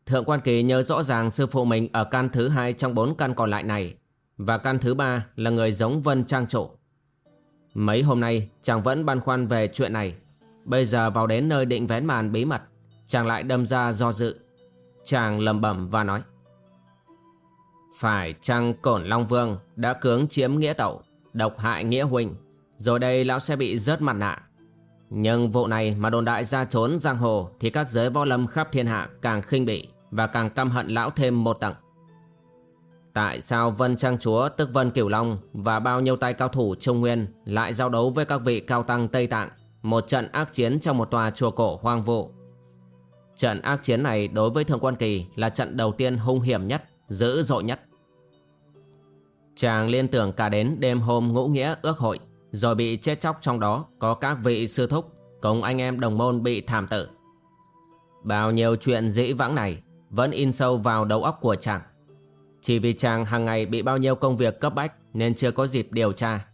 Thượng quan kỳ nhớ rõ ràng sư phụ mình Ở căn thứ hai trong bốn căn còn lại này. Và căn thứ ba là người giống Vân Trang Trộ Mấy hôm nay, chàng vẫn băn khoăn về chuyện này. Bây giờ vào đến nơi định vén màn bí mật. Chàng lại đâm ra do dự. Chàng lầm bẩm và nói, Phải chăng Cổn Long Vương đã cưỡng chiếm nghĩa tẩu, Độc hại nghĩa huynh Rồi đây lão sẽ bị rớt mặt nạ. Nhưng vụ này mà đồn đại ra trốn giang hồ Thì các giới võ lâm khắp thiên hạ càng khinh bỉ Và càng căm hận lão thêm một tầng. Tại sao Vân Trang Chúa, tức Vân Cửu Long Và bao nhiêu tay cao thủ Trung Nguyên Lại giao đấu với các vị cao tăng Tây Tạng, Một trận ác chiến trong một tòa chùa cổ hoang vụ Trận ác chiến này đối với Thượng Quan Kỳ là trận đầu tiên hung hiểm nhất, dữ dội nhất. Chàng liên tưởng cả đến đêm hôm ngũ nghĩa ước hội, rồi bị chết chóc trong đó có các vị sư thúc, cùng anh em đồng môn bị thảm tử. Bao nhiêu chuyện dĩ vãng này vẫn in sâu vào đầu óc của chàng. Chỉ vì chàng hàng ngày bị bao nhiêu công việc cấp bách nên chưa có dịp điều tra.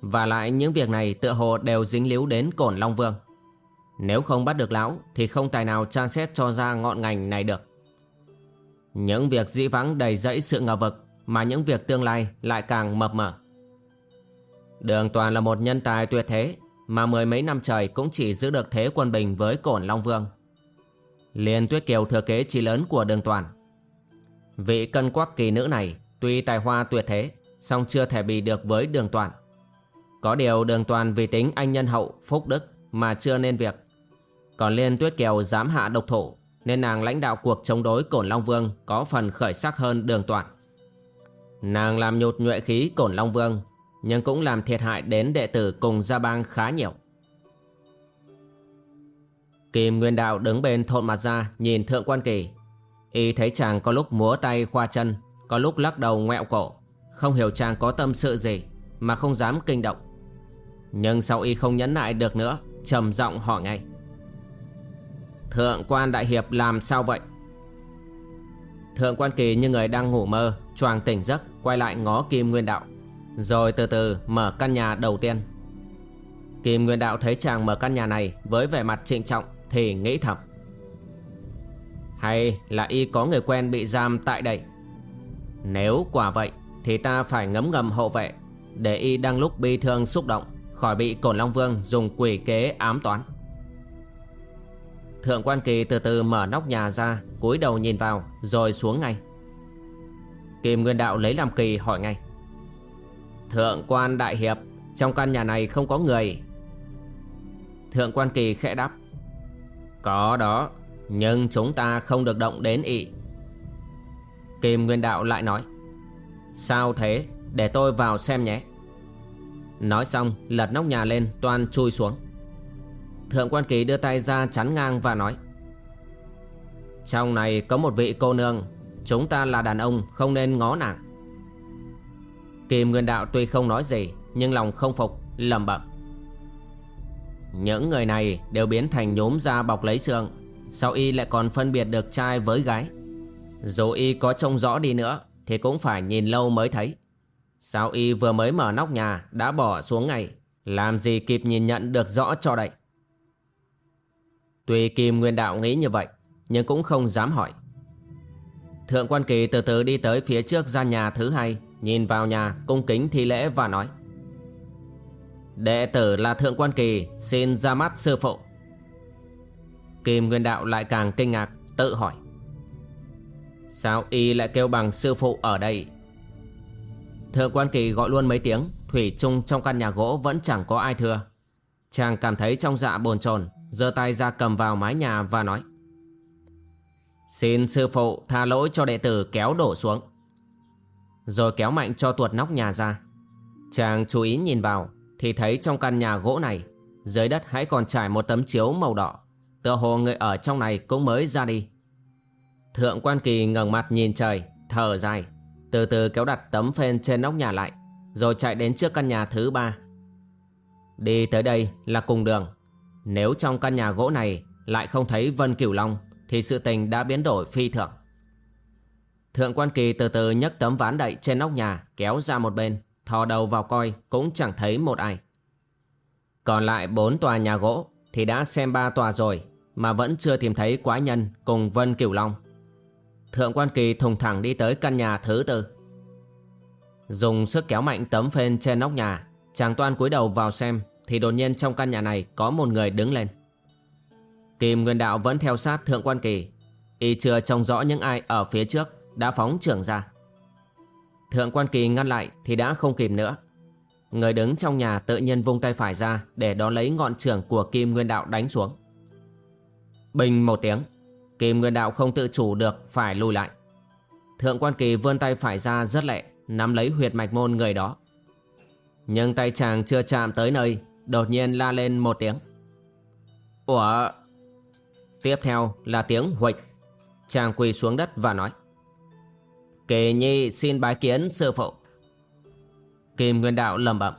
Và lại những việc này tựa hồ đều dính líu đến Cổn Long Vương. Nếu không bắt được lão Thì không tài nào tra xét cho ra ngọn ngành này được Những việc dĩ vãng đầy dẫy sự ngờ vực Mà những việc tương lai lại càng mập mờ Đường toàn là một nhân tài tuyệt thế Mà mười mấy năm trời cũng chỉ giữ được thế quân bình với cổn Long Vương Liên Tuyết Kiều thừa kế trí lớn của đường toàn Vị cân quắc kỳ nữ này Tuy tài hoa tuyệt thế song chưa thể bị được với đường toàn. Có điều đường toàn vì tính anh nhân hậu, phúc đức mà chưa nên việc. Còn Liên Tuyết Kiều dám hạ độc thủ nên nàng lãnh đạo cuộc chống đối Cổn Long Vương có phần khởi sắc hơn đường toàn. Nàng làm nhụt nhuệ khí Cổn Long Vương nhưng cũng làm thiệt hại đến đệ tử cùng gia bang khá nhiều. Kim Nguyên Đạo đứng bên thộn mặt ra nhìn Thượng Quan Kỳ. Y thấy chàng có lúc múa tay khoa chân, có lúc lắc đầu ngoẹo cổ. Không hiểu chàng có tâm sự gì mà không dám kinh động. Nhưng sau Y không nhẫn nại được nữa, trầm giọng hỏi ngay. Thượng quan đại hiệp làm sao vậy? Thượng quan kỳ như người đang ngủ mơ, choàng tỉnh giấc, quay lại ngó Kim Nguyên Đạo. Rồi từ từ mở căn nhà đầu tiên. Kim Nguyên Đạo thấy chàng mở căn nhà này với vẻ mặt trịnh trọng thì nghĩ thầm Hay là y có người quen bị giam tại đây Nếu quả vậy Thì ta phải ngấm ngầm hộ vệ Để y đang lúc bi thương xúc động Khỏi bị Cổn Long Vương dùng quỷ kế ám toán Thượng quan kỳ từ từ mở nóc nhà ra, cúi đầu nhìn vào, Rồi xuống ngay. Kim Nguyên Đạo lấy làm kỳ hỏi ngay. Thượng quan đại hiệp, Trong căn nhà này không có người. Thượng quan kỳ khẽ đáp. Có đó, Nhưng chúng ta không được động đến ị Kim Nguyên Đạo lại nói. Sao thế? Để tôi vào xem nhé. Nói xong, lật nóc nhà lên toàn chui xuống. Thượng quan kỳ đưa tay ra chắn ngang và nói, Trong này có một vị cô nương, Chúng ta là đàn ông không nên ngó nàng. Kim Nguyên Đạo tuy không nói gì, Nhưng lòng không phục lầm bẩm, những người này đều biến thành nhốm da bọc lấy xương, Sao y lại còn phân biệt được trai với gái? Dù y có trông rõ đi nữa, Thì cũng phải nhìn lâu mới thấy. Sao y vừa mới mở nóc nhà, Đã bỏ xuống ngay, Làm gì kịp nhìn nhận được rõ cho đậy? Tuy Kim Nguyên Đạo nghĩ như vậy, Nhưng cũng không dám hỏi. Thượng quan kỳ từ từ đi tới phía trước gian nhà thứ hai, Nhìn vào nhà cung kính thi lễ và nói, Đệ tử là Thượng Quan Kỳ, Xin ra mắt sư phụ. Kim Nguyên Đạo lại càng kinh ngạc, Tự hỏi, Sao y lại kêu bằng sư phụ ở đây? Thượng Quan Kỳ gọi luôn mấy tiếng, Thủy chung trong căn nhà gỗ vẫn chẳng có ai thưa Chàng cảm thấy trong dạ bồn chồn giơ tay ra cầm vào mái nhà và nói, Xin sư phụ tha lỗi cho đệ tử kéo đổ xuống. Rồi kéo mạnh cho tuột nóc nhà ra. Chàng chú ý nhìn vào thì thấy trong căn nhà gỗ này, Dưới đất hãy còn trải một tấm chiếu màu đỏ. Tựa hồ người ở trong này cũng mới ra đi. Thượng quan kỳ ngẩng mặt nhìn trời, Thở dài, Từ từ kéo đặt tấm phên trên nóc nhà lại, Rồi chạy đến trước căn nhà thứ ba. Đi tới đây là cùng đường. Nếu trong căn nhà gỗ này Lại không thấy Vân Cửu Long Thì sự tình đã biến đổi phi thường Thượng quan kỳ từ từ nhấc tấm ván đậy trên nóc nhà Kéo ra một bên thò đầu vào coi cũng chẳng thấy một ai. Còn lại bốn tòa nhà gỗ thì đã xem ba tòa rồi mà vẫn chưa tìm thấy quái nhân cùng Vân Cửu Long. Thượng quan kỳ thùng thẳng đi tới căn nhà thứ tư. Dùng sức kéo mạnh tấm phên trên nóc nhà, chàng toan cúi đầu vào xem thì đột nhiên trong căn nhà này có một người đứng lên. Kim Nguyên Đạo vẫn theo sát Thượng quan kỳ, y chưa trông rõ những ai ở phía trước đã phóng trưởng ra. Thượng quan kỳ ngăn lại thì đã không kịp nữa. Người đứng trong nhà tự nhiên vung tay phải ra Để đón lấy ngọn trưởng của Kim Nguyên Đạo đánh xuống. Bình một tiếng Kim Nguyên Đạo không tự chủ được phải lùi lại. Thượng quan kỳ vươn tay phải ra rất lẹ Nắm lấy huyệt mạch môn người đó. Nhưng tay chàng chưa chạm tới nơi Đột nhiên la lên một tiếng. Ủa? Tiếp theo là tiếng huỵch, Chàng quỳ xuống đất và nói Kỳ nhi xin bái kiến sư phụ. Kim Nguyên Đạo lầm bẩm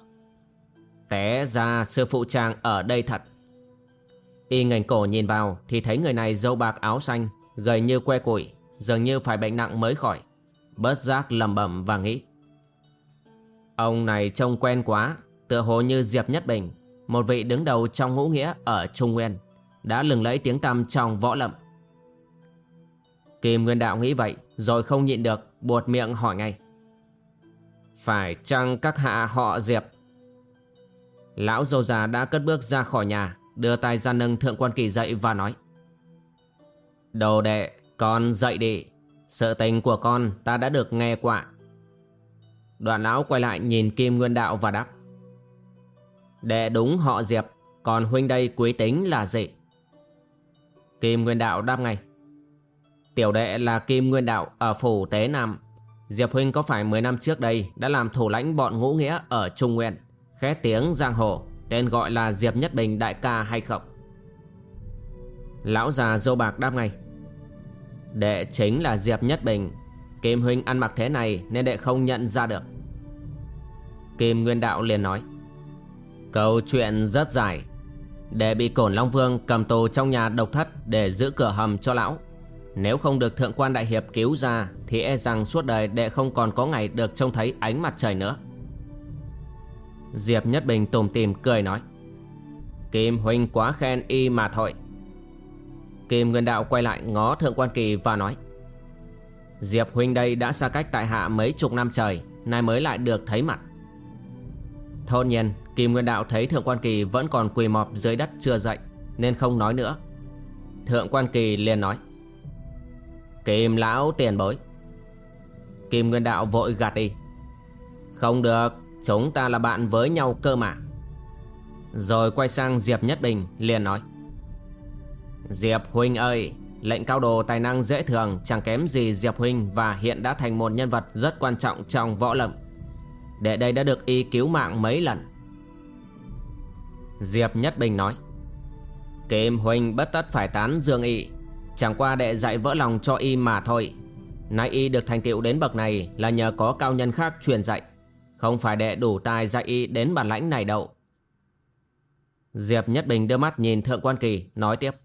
Té ra sư phụ chàng ở đây thật. Y ngành cổ nhìn vào Thì thấy người này dâu bạc áo xanh Gầy như que củi Dường như phải bệnh nặng mới khỏi. Bớt giác lầm bẩm và nghĩ Ông này trông quen quá Tựa hồ như Diệp Nhất Bình, Một vị đứng đầu trong ngũ nghĩa ở Trung Nguyên, Đã lừng lẫy tiếng tăm trong võ lâm. Kim Nguyên Đạo nghĩ vậy, Rồi không nhịn được buột miệng hỏi ngay. Phải chăng các hạ họ Diệp? Lão dâu già đã cất bước ra khỏi nhà, Đưa tay ra nâng thượng quan kỳ dậy và nói. Đồ đệ, Con dậy đi. Sự tình của con ta đã được nghe qua. Đoạn lão quay lại nhìn Kim Nguyên Đạo và đáp. Đệ đúng họ Diệp, Còn huynh đây quý tính là gì? Kim Nguyên Đạo đáp ngay. Tiểu đệ là Kim Nguyên Đạo ở phủ Tế Nam. Diệp huynh có phải 10 năm trước đây Đã làm thủ lãnh bọn ngũ nghĩa ở Trung Nguyên, Khét tiếng giang hồ, Tên gọi là Diệp Nhất Bình đại ca hay không? Lão già dâu bạc đáp ngay. Đệ chính là Diệp Nhất Bình. Kim huynh ăn mặc thế này Nên đệ không nhận ra được. Kim Nguyên Đạo liền nói. Câu chuyện rất dài. Đệ bị Cổn Long Vương cầm tù trong nhà độc thất Để giữ cửa hầm cho lão. Nếu không được Thượng quan Đại Hiệp cứu ra, Thì e rằng suốt đời đệ không còn có ngày Được trông thấy ánh mặt trời nữa. Diệp Nhất Bình tùm tìm cười nói, Kim huynh quá khen y mà thôi. Kim Nguyên Đạo quay lại ngó Thượng quan Kỳ và nói, Diệp huynh đây đã xa cách tại hạ mấy chục năm trời, Nay mới lại được thấy mặt. Thôn nhiên Kim Nguyên Đạo thấy Thượng quan Kỳ vẫn còn quỳ mọp dưới đất chưa dậy, Nên không nói nữa. Thượng quan Kỳ liền nói, Kim lão tiền bối, Kim Nguyên Đạo vội gạt đi. Không được, Chúng ta là bạn với nhau cơ mà. Rồi quay sang Diệp Nhất Bình liền nói, Diệp Huynh ơi, Lệnh cao đồ tài năng dễ thường, Chẳng kém gì Diệp Huynh Và hiện đã thành một nhân vật rất quan trọng trong võ lâm. Để đây đã được y cứu mạng mấy lần. Diệp Nhất Bình nói. Kim Huynh bất tất phải tán dương y. Chẳng qua đệ dạy vỡ lòng cho y mà thôi. Nay y được thành tựu đến bậc này Là nhờ có cao nhân khác truyền dạy. Không phải đệ đủ tài dạy y đến bản lãnh này đâu. Diệp Nhất Bình đưa mắt nhìn Thượng Quan Kỳ, Nói tiếp.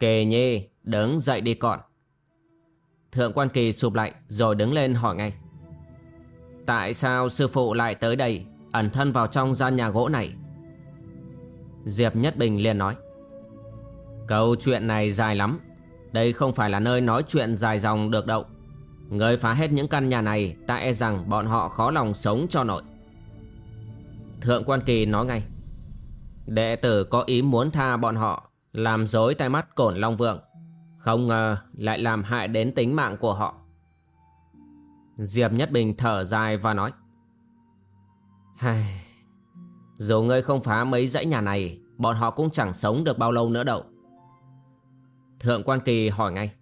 Kề nhi, đứng dậy đi còn Thượng quan kỳ sụp lại, rồi đứng lên hỏi ngay. Tại sao sư phụ lại tới đây, Ẩn thân vào trong gian nhà gỗ này? Diệp Nhất Bình liền nói. Câu chuyện này dài lắm. Đây không phải là nơi nói chuyện dài dòng được đâu. Người phá hết những căn nhà này, Ta e rằng bọn họ khó lòng sống cho nổi. Thượng quan kỳ nói ngay. Đệ tử có ý muốn tha bọn họ, làm dối tai mắt cổn Long Vượng. Không ngờ lại làm hại đến tính mạng của họ. Diệp Nhất Bình thở dài và nói. Hài... Dù ngươi không phá mấy dãy nhà này, Bọn họ cũng chẳng sống được bao lâu nữa đâu Thượng quan kỳ hỏi ngay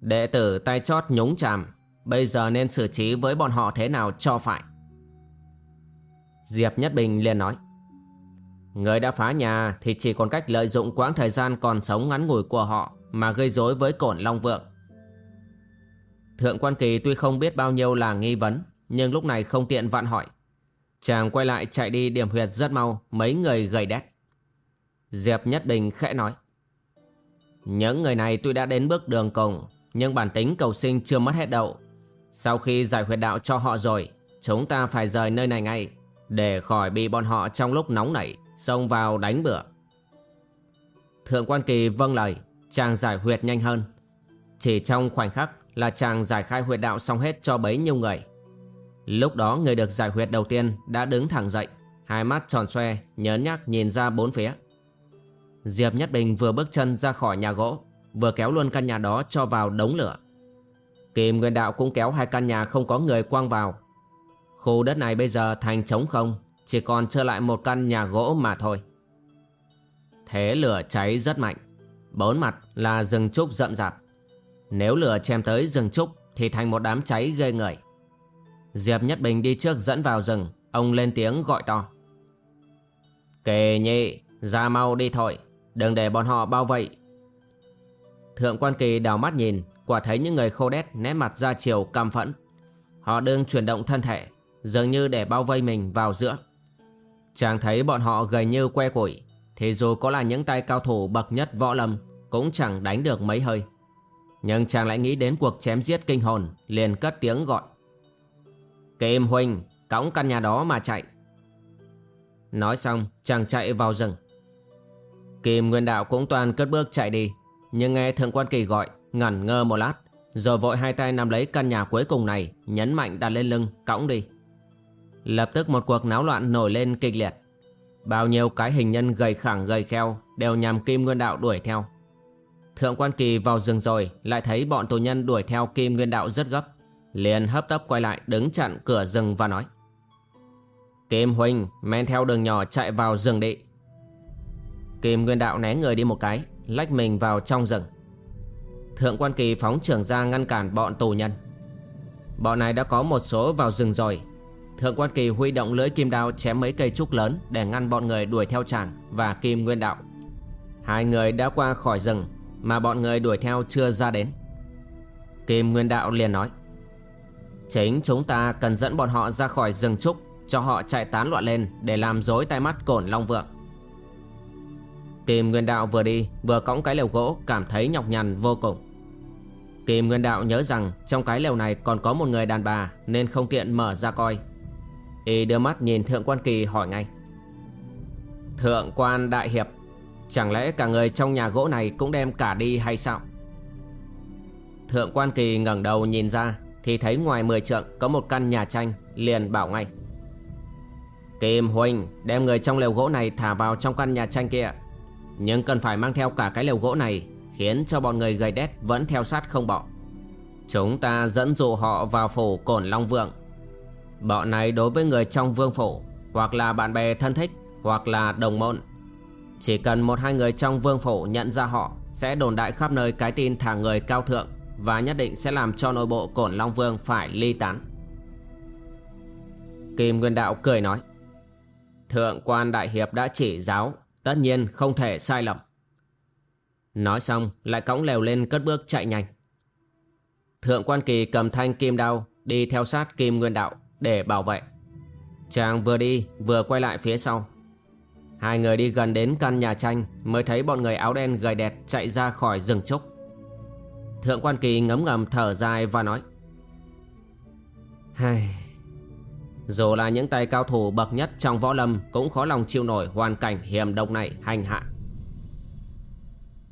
Đệ tử tay chót nhúng chàm, Bây giờ nên xử trí với bọn họ thế nào cho phải Diệp Nhất Bình liền nói Người đã phá nhà thì chỉ còn cách lợi dụng quãng thời gian còn sống ngắn ngủi của họ mà gây rối với cổn Long Vượng. Thượng quan kỳ tuy không biết bao nhiêu là nghi vấn, nhưng lúc này không tiện vặn hỏi. Chàng quay lại chạy đi điểm huyệt rất mau, mấy người gầy đét. Diệp Nhất Đình khẽ nói. Những người này tuy đã đến bước đường cùng, nhưng bản tính cầu sinh chưa mất hết đậu. Sau khi giải huyệt đạo cho họ rồi, chúng ta phải rời nơi này ngay, để khỏi bị bọn họ trong lúc nóng nảy, Xông vào đánh bữa Thượng quan kỳ vâng lời, Chàng giải huyệt nhanh hơn Chỉ trong khoảnh khắc là chàng giải khai huyệt đạo xong hết cho bấy nhiêu người Lúc đó người được giải huyệt đầu tiên đã đứng thẳng dậy, Hai mắt tròn xoe nhớn nhác nhìn ra bốn phía. Diệp Nhất Bình vừa bước chân ra khỏi nhà gỗ, Vừa kéo luôn căn nhà đó cho vào đống lửa. Kim Nguyên Đạo cũng kéo hai căn nhà không có người quang vào. Khu đất này bây giờ thành trống không, chỉ còn trơ lại một căn nhà gỗ mà thôi. Thế lửa cháy rất mạnh, Bốn mặt là rừng trúc rậm rạp. Nếu lửa chém tới rừng trúc Thì thành một đám cháy ghê người Diệp Nhất Bình đi trước dẫn vào rừng. Ông lên tiếng gọi to. Kề nhị, Ra mau đi thôi. Đừng để bọn họ bao vây. Thượng quan kỳ đào mắt nhìn, Quả thấy những người khô đét nét mặt ra chiều cam phẫn. Họ đương chuyển động thân thể, Dường như để bao vây mình vào giữa. Chàng thấy bọn họ gầy như que củi, Thì dù có là những tay cao thủ bậc nhất võ lâm, Cũng chẳng đánh được mấy hơi. Nhưng chàng lại nghĩ đến cuộc chém giết kinh hồn, Liền cất tiếng gọi. Kim Huynh Cõng căn nhà đó mà chạy. Nói xong, chàng chạy vào rừng. Kim Nguyên Đạo cũng toàn cất bước chạy đi, Nhưng nghe Thượng Quan Kỳ gọi, Ngẩn ngơ một lát, Rồi vội hai tay nắm lấy căn nhà cuối cùng này, Nhấn mạnh đặt lên lưng, cõng đi. Lập tức một cuộc náo loạn nổi lên kịch liệt. Bao nhiêu cái hình nhân gầy khẳng gầy kheo Đều nhằm Kim Nguyên Đạo đuổi theo. Thượng quan kỳ vào rừng rồi, Lại thấy bọn tù nhân đuổi theo Kim Nguyên Đạo rất gấp. Liền hấp tấp quay lại đứng chặn cửa rừng và nói. Kim Huynh men theo đường nhỏ chạy vào rừng đi. Kim Nguyên Đạo né người đi một cái, Lách mình vào trong rừng. Thượng quan kỳ phóng trưởng ra ngăn cản bọn tù nhân. Bọn này đã có một số vào rừng rồi. Thượng quan kỳ huy động lưỡi kim đao chém mấy cây trúc lớn Để ngăn bọn người đuổi theo chàng và Kim Nguyên Đạo. Hai người đã qua khỏi rừng Mà bọn người đuổi theo chưa ra đến. Kim Nguyên Đạo liền nói. Chính chúng ta cần dẫn bọn họ ra khỏi rừng trúc, Cho họ chạy tán loạn lên Để làm dối tai mắt cổn Long Vượng. Kim Nguyên Đạo vừa đi, Vừa cõng cái lều gỗ, Cảm thấy nhọc nhằn vô cùng. Kim Nguyên Đạo nhớ rằng Trong cái lều này còn có một người đàn bà Nên không tiện mở ra coi. Y đưa mắt nhìn Thượng Quan Kỳ hỏi ngay. Thượng Quan Đại Hiệp, Chẳng lẽ cả người trong nhà gỗ này Cũng đem cả đi hay sao? Thượng Quan Kỳ ngẩng đầu nhìn ra thì thấy ngoài mười trượng có một căn nhà tranh, Liền bảo ngay. Kim Huynh đem người trong lều gỗ này thả vào trong căn nhà tranh kia. Nhưng cần phải mang theo cả cái lều gỗ này, Khiến cho bọn người gầy đét vẫn theo sát không bỏ. Chúng ta dẫn dụ họ vào phủ Cổn Long Vượng Bọn này đối với người trong vương phủ, Hoặc là bạn bè thân thích, Hoặc là đồng môn. Chỉ cần một hai người trong vương phủ nhận ra họ, Sẽ đồn đại khắp nơi cái tin thả người cao thượng. Và nhất định sẽ làm cho nội bộ Cổn Long Vương phải ly tán. Kim Nguyên Đạo cười nói, Thượng quan Đại Hiệp đã chỉ giáo, Tất nhiên không thể sai lầm. Nói xong, lại cõng lèo lên cất bước chạy nhanh. Thượng quan kỳ cầm thanh kim đao, Đi theo sát kim nguyên đạo Để bảo vệ. Chàng vừa đi, vừa quay lại phía sau. Hai người đi gần đến căn nhà tranh, Mới thấy bọn người áo đen gầy đẹp Chạy ra khỏi rừng trúc. Thượng quan kỳ ngấm ngầm thở dài và nói Hai... Dù là những tay cao thủ bậc nhất trong võ lâm Cũng khó lòng chịu nổi hoàn cảnh hiểm độc này, hành hạ.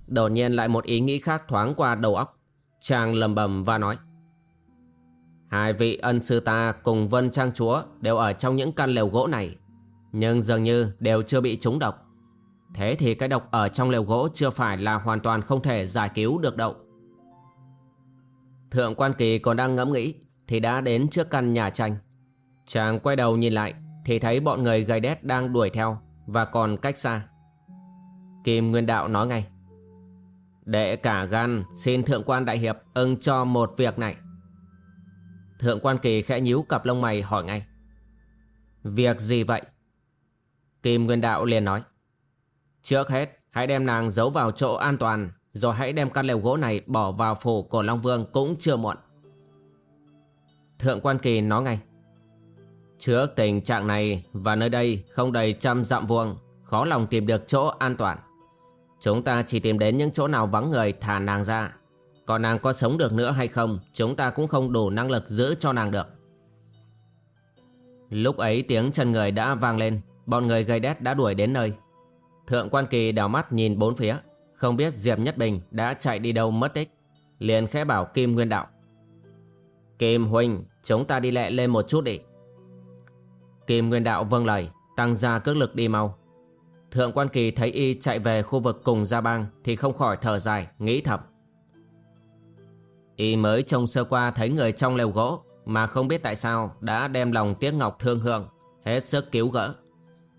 Đột nhiên lại một ý nghĩ khác thoáng qua đầu óc, Chàng lầm bầm và nói, Hai vị ân sư ta cùng Vân Trang Chúa đều ở trong những căn lều gỗ này, Nhưng dường như đều chưa bị trúng độc. Thế thì cái độc ở trong lều gỗ chưa phải là hoàn toàn không thể giải cứu được đâu. Thượng quan kỳ còn đang ngẫm nghĩ Thì đã đến trước căn nhà tranh. Chàng quay đầu nhìn lại Thì thấy bọn người gầy đét đang đuổi theo Và còn cách xa. Kim Nguyên Đạo nói ngay, Đệ cả gan, xin thượng quan đại hiệp ưng cho một việc này. Thượng quan kỳ khẽ nhíu cặp lông mày hỏi ngay, Việc gì vậy? Kim Nguyên Đạo liền nói, Trước hết, hãy đem nàng giấu vào chỗ an toàn rồi hãy đem căn lều gỗ này bỏ vào phủ của Long Vương cũng chưa muộn. Thượng quan kỳ nói ngay. Trước tình trạng này và nơi đây không đầy trăm dặm vuông, Khó lòng tìm được chỗ an toàn. Chúng ta chỉ tìm đến những chỗ nào vắng người thả nàng ra. Còn nàng có sống được nữa hay không, Chúng ta cũng không đủ năng lực giữ cho nàng được. Lúc ấy tiếng chân người đã vang lên, Bọn người gây đét đã đuổi đến nơi. Thượng quan kỳ đảo mắt nhìn bốn phía. Không biết Diệp Nhất Bình đã chạy đi đâu mất tích. Liền khẽ bảo Kim Nguyên Đạo. Kim Huynh Chúng ta đi lẹ lên một chút đi. Kim Nguyên Đạo vâng lời, Tăng ra cước lực đi mau. Thượng quan kỳ thấy y chạy về khu vực cùng gia bang Thì không khỏi thở dài, nghĩ thầm. Y mới trông sơ qua thấy người trong lều gỗ Mà không biết tại sao đã đem lòng tiếc ngọc thương hương Hết sức cứu gỡ.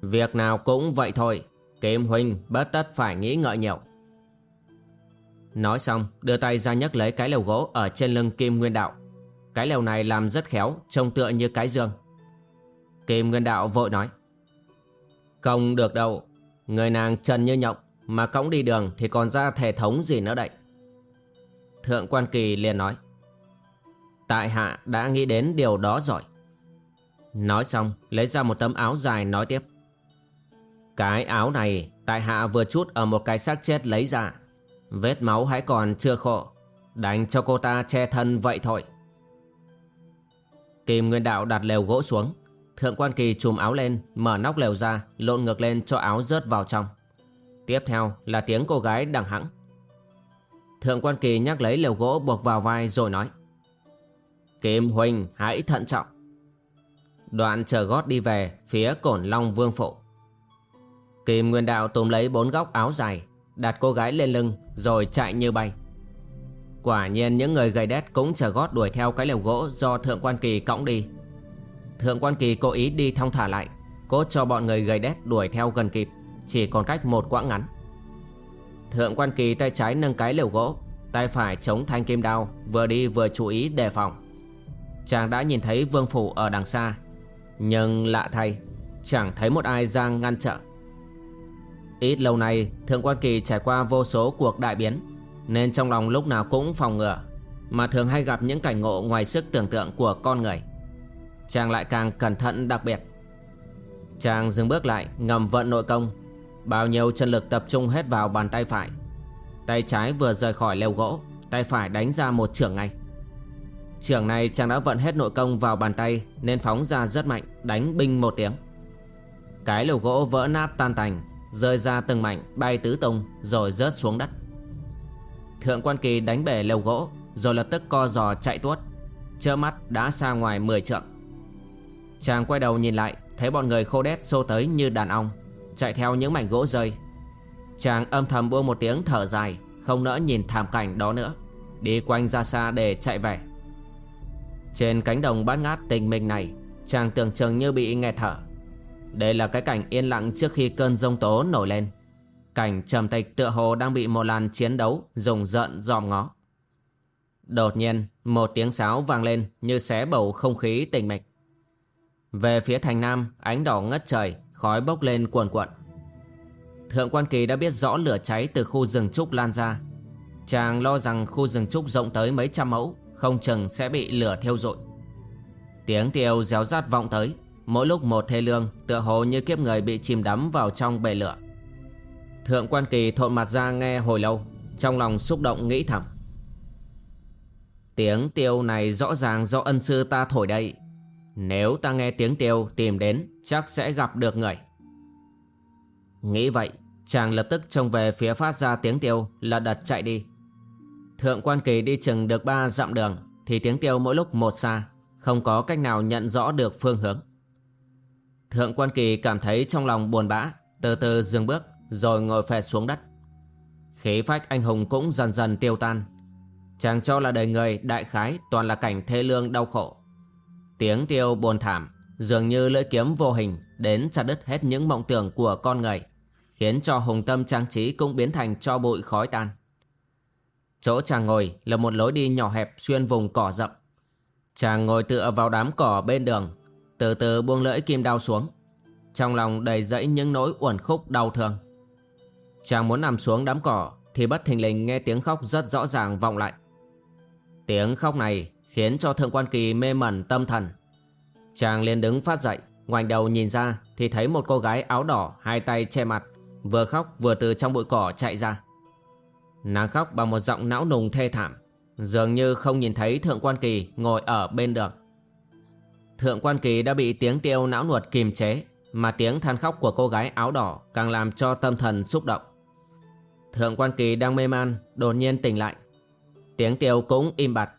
Việc nào cũng vậy thôi, Kim Huynh bất tất phải nghĩ ngợi nhiều. Nói xong, đưa tay ra nhấc lấy cái lều gỗ ở trên lưng Kim Nguyên Đạo. Cái lều này làm rất khéo, Trông tựa như cái dương Kim Nguyên Đạo vội nói, Không được đâu, Người nàng trần như nhộng, Mà cõng đi đường thì còn ra thể thống gì nữa đây? Thượng quan kỳ liền nói, Tại hạ đã nghĩ đến điều đó rồi. Nói xong, lấy ra một tấm áo dài nói tiếp, Cái áo này, tại hạ vừa chút ở một cái xác chết lấy ra. Vết máu hãy còn chưa khô. Đánh cho cô ta che thân vậy thôi. Kim Nguyên Đạo đặt lều gỗ xuống. Thượng quan kỳ chùm áo lên, Mở nóc lều ra, Lộn ngược lên cho áo rớt vào trong. Tiếp theo là tiếng cô gái đằng hẵng. Thượng quan kỳ nhắc lấy lều gỗ buộc vào vai rồi nói, Kim Huỳnh, hãy thận trọng. Đoạn chờ gót đi về Phía cổn long vương phủ Kim Nguyên Đạo tùm lấy bốn góc áo dài Đặt cô gái lên lưng, Rồi chạy như bay. Quả nhiên những người gầy đét cũng chờ gót đuổi theo cái lều gỗ do Thượng Quan Kỳ cõng đi. Thượng Quan Kỳ cố ý đi thong thả lại, cố cho bọn người gầy đét đuổi theo gần kịp, Chỉ còn cách một quãng ngắn. Thượng Quan Kỳ tay trái nâng cái lều gỗ, Tay phải chống thanh kim đao, Vừa đi vừa chú ý đề phòng. Chàng đã nhìn thấy vương phủ ở đằng xa, Nhưng lạ thay, Chẳng thấy một ai ra ngăn trở. Ít lâu nay, Thượng Quan Kỳ trải qua vô số cuộc đại biến, Nên trong lòng lúc nào cũng phòng ngừa, Mà thường hay gặp những cảnh ngộ ngoài sức tưởng tượng của con người. Chàng lại càng cẩn thận đặc biệt. Chàng dừng bước lại, ngầm vận nội công, Bao nhiêu chân lực tập trung hết vào bàn tay phải. Tay trái vừa rời khỏi lều gỗ, Tay phải đánh ra một trưởng ngay. Trưởng này chàng đã vận hết nội công vào bàn tay, Nên phóng ra rất mạnh, Đánh binh một tiếng. Cái lều gỗ vỡ nát tan tành Rơi ra từng mảnh, bay tứ tung, Rồi rớt xuống đất. Thượng quan kỳ đánh bể lều gỗ, Rồi lập tức co giò chạy tuốt. Chơ mắt đã xa ngoài 10 trượng. Chàng quay đầu nhìn lại, Thấy bọn người khô đét xô tới như đàn ong, Chạy theo những mảnh gỗ rơi. Chàng âm thầm buông một tiếng thở dài, Không nỡ nhìn thảm cảnh đó nữa, Đi quanh ra xa để chạy về. Trên cánh đồng bát ngát tình mình này, Chàng tưởng chừng như bị nghe thở. Đây là cái cảnh yên lặng trước khi cơn giông tố nổi lên. Cảnh trầm tịch tựa hồ đang bị một làn chiến đấu Dùng giận dòm ngó. Đột nhiên, một tiếng sáo vang lên Như xé bầu không khí tình mịch. Về phía thành nam, Ánh đỏ ngất trời, Khói bốc lên cuồn cuộn. Thượng quan kỳ đã biết rõ lửa cháy từ khu rừng trúc lan ra. Chàng lo rằng khu rừng trúc rộng tới mấy trăm mẫu, Không chừng sẽ bị lửa thiêu rụi. Tiếng tiêu réo rát vọng tới. Mỗi lúc một thê lương, Tựa hồ như kiếp người bị chìm đắm vào trong bể lửa. Thượng quan kỳ thộn mặt ra nghe hồi lâu, Trong lòng xúc động nghĩ thầm. Tiếng tiêu này rõ ràng do ân sư ta thổi đây. Nếu ta nghe tiếng tiêu tìm đến, Chắc sẽ gặp được người. Nghĩ vậy, Chàng lập tức trông về phía phát ra tiếng tiêu Là đật chạy đi. Thượng quan kỳ đi chừng được ba dặm đường, Thì tiếng tiêu mỗi lúc một xa, Không có cách nào nhận rõ được phương hướng. Thượng quan kỳ cảm thấy trong lòng buồn bã, Từ từ dừng bước, Rồi ngồi phè xuống đất. Khí phách anh hùng cũng dần dần tiêu tan. Chàng cho là đời người đại khái Toàn là cảnh thê lương đau khổ. Tiếng tiêu buồn thảm, Dường như lưỡi kiếm vô hình, Đến chặt đứt hết những mộng tưởng của con người, Khiến cho hùng tâm trang trí cũng biến thành cho bụi khói tan. Chỗ chàng ngồi là một lối đi nhỏ hẹp xuyên vùng cỏ rậm. Chàng ngồi tựa vào đám cỏ bên đường từ từ buông lưỡi kim đao xuống. Trong lòng đầy dẫy những nỗi uẩn khúc đau thương. Chàng muốn nằm xuống đám cỏ Thì bất thình lình nghe tiếng khóc rất rõ ràng vọng lại. Tiếng khóc này khiến cho thượng quan kỳ mê mẩn tâm thần. Chàng liền đứng phát dậy, Ngoảnh đầu nhìn ra thì thấy một cô gái áo đỏ Hai tay che mặt, Vừa khóc vừa từ trong bụi cỏ chạy ra. Nàng khóc bằng một giọng não nùng thê thảm, Dường như không nhìn thấy Thượng Quan Kỳ ngồi ở bên đường. Thượng Quan Kỳ đã bị tiếng tiêu não nuột kìm chế, Mà tiếng than khóc của cô gái áo đỏ càng làm cho tâm thần xúc động. Thượng Quan Kỳ đang mê man, đột nhiên tỉnh lại. Tiếng tiêu cũng im bặt.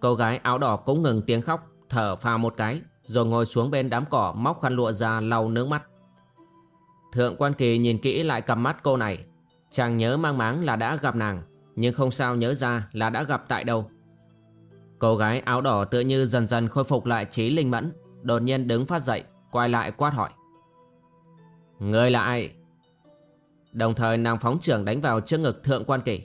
Cô gái áo đỏ cũng ngừng tiếng khóc, Thở phào một cái, Rồi ngồi xuống bên đám cỏ móc khăn lụa ra lau nước mắt. Thượng quan kỳ nhìn kỹ lại cặp mắt cô này. Chàng nhớ mang máng là đã gặp nàng, Nhưng không sao nhớ ra là đã gặp tại đâu. Cô gái áo đỏ tựa như dần dần khôi phục lại trí linh mẫn, Đột nhiên đứng phát dậy, Quay lại quát hỏi. Người là ai? Đồng thời nàng phóng trưởng đánh vào trước ngực thượng quan kỳ.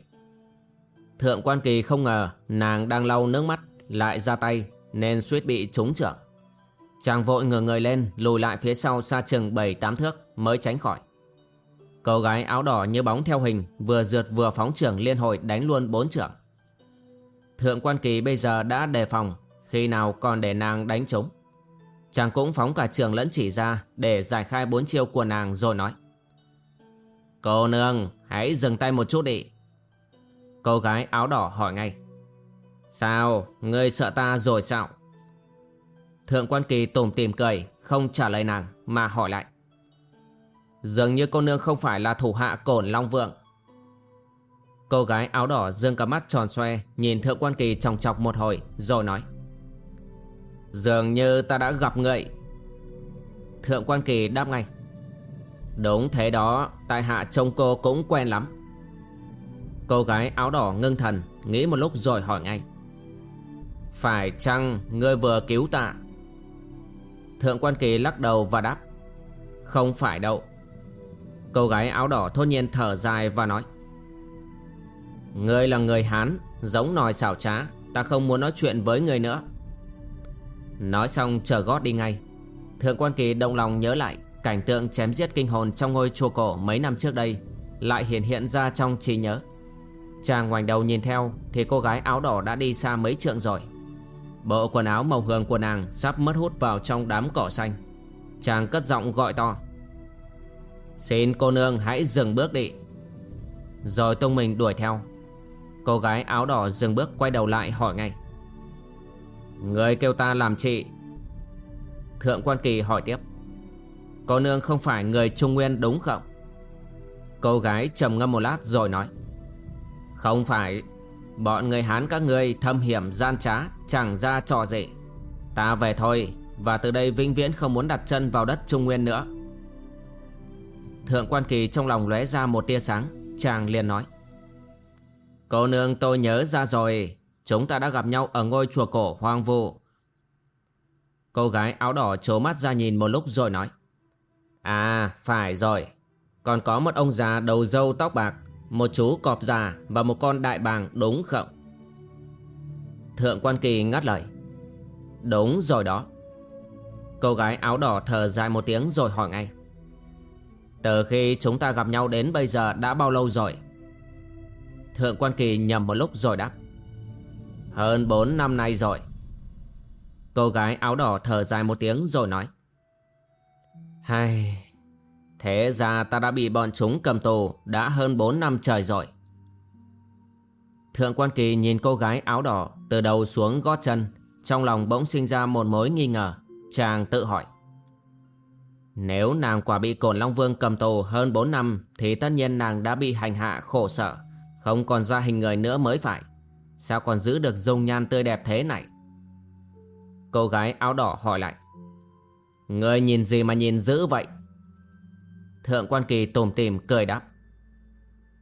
Thượng quan kỳ không ngờ Nàng đang lau nước mắt, Lại ra tay, Nên suýt bị trúng trưởng. Chàng vội ngửa người lên, Lùi lại phía sau xa chừng 7-8 thước Mới tránh khỏi. Cô gái áo đỏ như bóng theo hình, Vừa rượt vừa phóng trưởng liên hồi đánh luôn bốn trưởng. Thượng quan kỳ bây giờ đã đề phòng, Khi nào còn để nàng đánh trống? Chàng cũng phóng cả trường lẫn chỉ ra Để giải khai bốn chiêu của nàng rồi nói. Cô nương, hãy dừng tay một chút đi. Cô gái áo đỏ hỏi ngay. Sao, ngươi sợ ta rồi sao? Thượng quan kỳ tủm tìm cười, Không trả lời nàng mà hỏi lại. Dường như cô nương không phải là thủ hạ cổn Long Vượng Cô gái áo đỏ dương cả mắt tròn xoe, Nhìn thượng quan kỳ chòng chọc một hồi, Rồi nói. Dường như ta đã gặp người Thượng quan kỳ đáp ngay. Đúng thế đó, Tại hạ trông cô cũng quen lắm. Cô gái áo đỏ ngưng thần, Nghĩ một lúc rồi hỏi ngay. Phải chăng ngươi vừa cứu ta? Thượng quan kỳ lắc đầu và đáp. Không phải đâu. Cô gái áo đỏ thốt nhiên thở dài và nói. Ngươi là người Hán, Giống nòi xảo trá. Ta không muốn nói chuyện với người nữa. Nói xong, chờ gót đi ngay. Thượng quan kỳ động lòng nhớ lại Cảnh tượng chém giết kinh hồn trong ngôi chùa cổ mấy năm trước đây, Lại hiện hiện ra trong trí nhớ. Chàng ngoảnh đầu nhìn theo, Thì cô gái áo đỏ đã đi xa mấy trượng rồi. Bộ quần áo màu hường của nàng Sắp mất hút vào trong đám cỏ xanh. Chàng cất giọng gọi to. Xin cô nương hãy dừng bước đi. Rồi tung mình đuổi theo. Cô gái áo đỏ dừng bước quay đầu lại hỏi ngay. Người kêu ta làm chị? Thượng quan kỳ hỏi tiếp. Cô nương không phải người Trung Nguyên đúng không? Cô gái trầm ngâm một lát rồi nói. Không phải. Bọn người Hán các ngươi thâm hiểm, gian trá, Chẳng ra trò gì. Ta về thôi, Và từ đây vĩnh viễn không muốn đặt chân vào đất Trung Nguyên nữa. Thượng quan kỳ trong lòng lóe ra một tia sáng, Chàng liền nói. Cô nương tôi nhớ ra rồi. Chúng ta đã gặp nhau ở ngôi chùa cổ hoang vu. Cô gái áo đỏ trố mắt ra nhìn một lúc rồi nói. À phải rồi. Còn có một ông già đầu dâu tóc bạc, Một chú cọp già Và một con đại bàng đúng không? Thượng quan kỳ ngắt lời. Đúng rồi đó. Cô gái áo đỏ thở dài một tiếng rồi hỏi ngay. Từ khi chúng ta gặp nhau đến bây giờ đã bao lâu rồi? Thượng quan kỳ nhầm một lúc rồi đáp. Hơn 4 năm nay rồi. Cô gái áo đỏ thở dài một tiếng rồi nói. Hay, Thế ra ta đã bị bọn chúng cầm tù Đã hơn 4 năm trời rồi. Thượng quan kỳ nhìn cô gái áo đỏ Từ đầu xuống gót chân, Trong lòng bỗng sinh ra một mối nghi ngờ, Chàng tự hỏi. Nếu nàng quả bị cổn Long Vương cầm tù hơn 4 năm Thì tất nhiên nàng đã bị hành hạ khổ sở. Không còn ra hình người nữa mới phải. Sao còn giữ được dung nhan tươi đẹp thế này? Cô gái áo đỏ hỏi lại. Người nhìn gì mà nhìn dữ vậy? Thượng quan kỳ tùm tìm, cười đáp.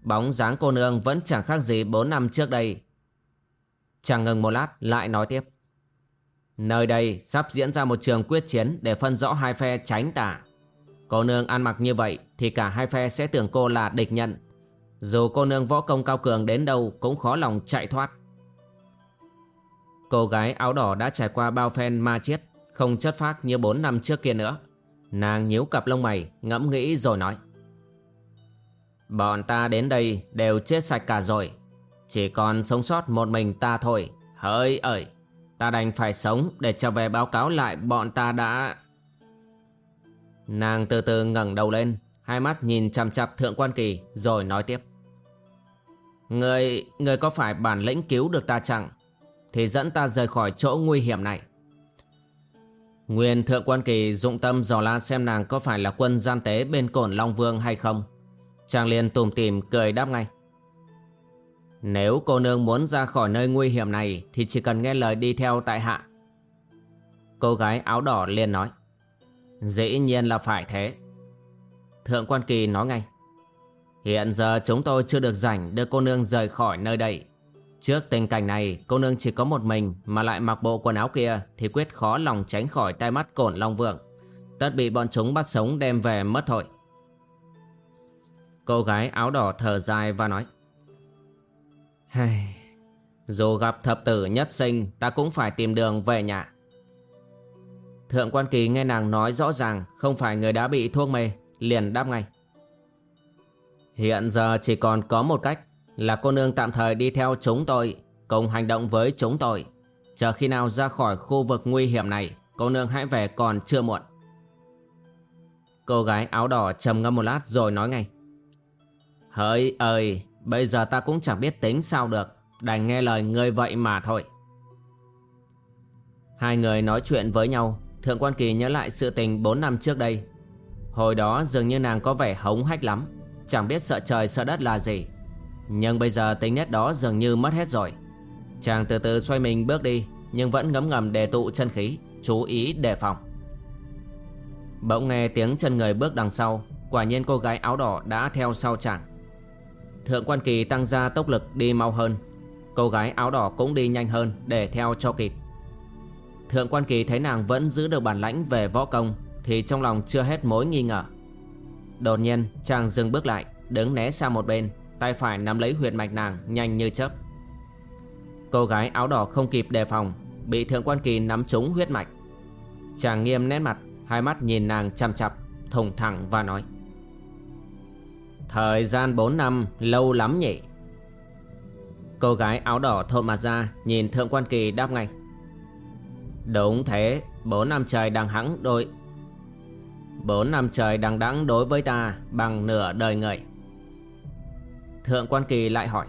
Bóng dáng cô nương vẫn chẳng khác gì 4 năm trước đây. Chàng ngừng một lát, lại nói tiếp. Nơi đây sắp diễn ra một trường quyết chiến Để phân rõ hai phe tránh tả Cô nương ăn mặc như vậy Thì cả hai phe sẽ tưởng cô là địch nhân. Dù cô nương võ công cao cường đến đâu Cũng khó lòng chạy thoát. Cô gái áo đỏ đã trải qua bao phen ma chết Không chất phác như 4 năm trước kia nữa. Nàng nhíu cặp lông mày, Ngẫm nghĩ rồi nói. Bọn ta đến đây đều chết sạch cả rồi. Chỉ còn sống sót một mình ta thôi. Hỡi ơi, Ta đành phải sống để trở về báo cáo lại bọn ta đã. Nàng từ từ ngẩng đầu lên, Hai mắt nhìn chằm chặp thượng quan kỳ, Rồi nói tiếp. Người, người có phải bản lĩnh cứu được ta chẳng thì dẫn ta rời khỏi chỗ nguy hiểm này. Nguyên thượng quan kỳ dụng tâm dò la xem nàng có phải là quân gian tế bên cổn Long Vương hay không. Chàng liền tùm tìm cười đáp ngay. Nếu cô nương muốn ra khỏi nơi nguy hiểm này Thì chỉ cần nghe lời đi theo tại hạ. Cô gái áo đỏ liền nói. Dĩ nhiên là phải thế. Thượng quan kỳ nói ngay. Hiện giờ chúng tôi chưa được rảnh đưa cô nương rời khỏi nơi đây Trước tình cảnh này cô nương chỉ có một mình mà lại mặc bộ quần áo kia thì quyết khó lòng tránh khỏi tai mắt cổn Long Vượng. Tất bị bọn chúng bắt sống đem về mất thôi. Cô gái áo đỏ thở dài và nói Hây, Dù gặp thập tử nhất sinh ta cũng phải tìm đường về nhà. Thượng quan kỳ nghe nàng nói rõ ràng không phải người đã bị thuốc mê, liền đáp ngay. Hiện giờ chỉ còn có một cách là cô nương tạm thời đi theo chúng tôi, Cùng hành động với chúng tôi. Chờ khi nào ra khỏi khu vực nguy hiểm này, Cô nương hãy về còn chưa muộn. Cô gái áo đỏ trầm ngâm một lát rồi nói ngay. Hỡi ơi, Bây giờ ta cũng chẳng biết tính sao được, Đành nghe lời ngươi vậy mà thôi. Hai người nói chuyện với nhau, Thượng quan kỳ nhớ lại sự tình 4 năm trước đây. Hồi đó dường như nàng có vẻ hống hách lắm. Chẳng biết sợ trời sợ đất là gì. Nhưng bây giờ tính nét đó dường như mất hết rồi. Chàng từ từ xoay mình bước đi, Nhưng vẫn ngấm ngầm đề tụ chân khí, Chú ý đề phòng. Bỗng nghe tiếng chân người bước đằng sau, Quả nhiên cô gái áo đỏ đã theo sau chàng. Thượng quan kỳ tăng ra tốc lực đi mau hơn, Cô gái áo đỏ cũng đi nhanh hơn để theo cho kịp. Thượng quan kỳ thấy nàng vẫn giữ được bản lãnh về võ công Thì trong lòng chưa hết mối nghi ngờ. Đột nhiên, chàng dừng bước lại, Đứng né sang một bên, Tay phải nắm lấy huyệt mạch nàng, nhanh như chớp. Cô gái áo đỏ không kịp đề phòng, Bị thượng quan kỳ nắm trúng huyết mạch. Chàng nghiêm nét mặt, Hai mắt nhìn nàng chăm chặp, Thùng thẳng và nói, Thời gian 4 năm, lâu lắm nhỉ. Cô gái áo đỏ thộn mặt ra, Nhìn thượng quan kỳ đáp ngay, Đúng thế, Bốn năm trời đằng hắng đôi Bốn năm trời đằng đẵng đối với ta Bằng nửa đời người. Thượng quan kỳ lại hỏi,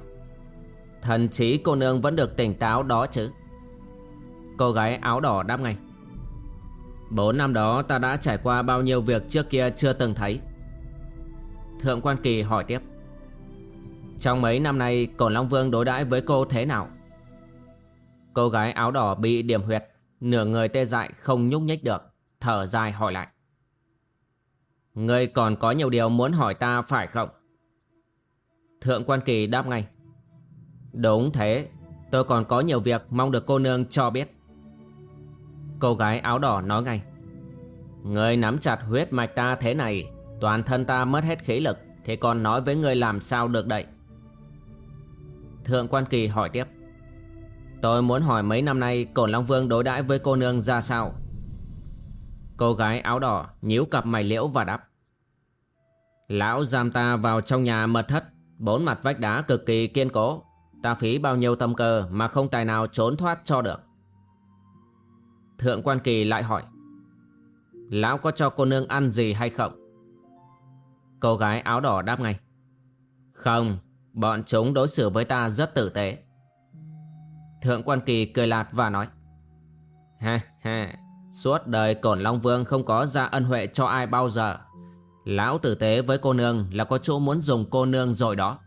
Thần trí cô nương vẫn được tỉnh táo đó chứ? Cô gái áo đỏ đáp ngay, Bốn năm đó ta đã trải qua bao nhiêu việc trước kia chưa từng thấy. Thượng quan kỳ hỏi tiếp, Trong mấy năm nay Cổn Long Vương đối đãi với cô thế nào? Cô gái áo đỏ bị điểm huyệt, Nửa người tê dại không nhúc nhích được, Thở dài hỏi lại Ngươi còn có nhiều điều muốn hỏi ta phải không? Thượng quan kỳ đáp ngay. Đúng thế, Tôi còn có nhiều việc mong được cô nương cho biết. Cô gái áo đỏ nói ngay. Ngươi nắm chặt huyết mạch ta thế này, Toàn thân ta mất hết khí lực, Thế còn nói với ngươi làm sao được đậy Thượng quan kỳ hỏi tiếp. Tôi muốn hỏi mấy năm nay Cổn Long Vương đối đãi với cô nương ra sao? Cô gái áo đỏ nhíu cặp mày liễu và đáp. Lão giam ta vào trong nhà mật thất. Bốn mặt vách đá cực kỳ kiên cố. Ta phí bao nhiêu tâm cơ mà không tài nào trốn thoát cho được? Thượng quan kỳ lại hỏi. Lão có cho cô nương ăn gì hay không? Cô gái áo đỏ đáp ngay. Không, bọn chúng đối xử với ta rất tử tế. Thượng quan kỳ cười lạt và nói. Ha ha, suốt đời cổn Long Vương không có ra ân huệ cho ai bao giờ. Lão tử tế với cô nương là có chỗ muốn dùng cô nương rồi đó.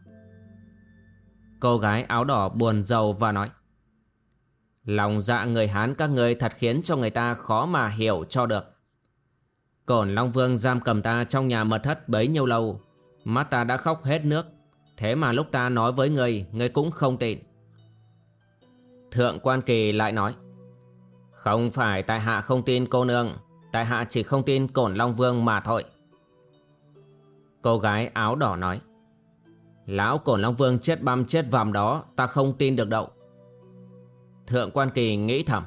Cô gái áo đỏ buồn rầu và nói, Lòng dạ người Hán các người thật khiến cho người ta khó mà hiểu cho được. Cổn Long Vương giam cầm ta trong nhà mật thất bấy nhiêu lâu, Mắt ta đã khóc hết nước. Thế mà lúc ta nói với người Người cũng không tin. Thượng quan kỳ lại nói không phải tại hạ không tin cô nương, Tại hạ chỉ không tin Cổn Long Vương mà thôi. Cô gái áo đỏ nói, Lão Cổn Long Vương chết băm chết vằm đó, Ta không tin được đâu. Thượng quan kỳ nghĩ thầm,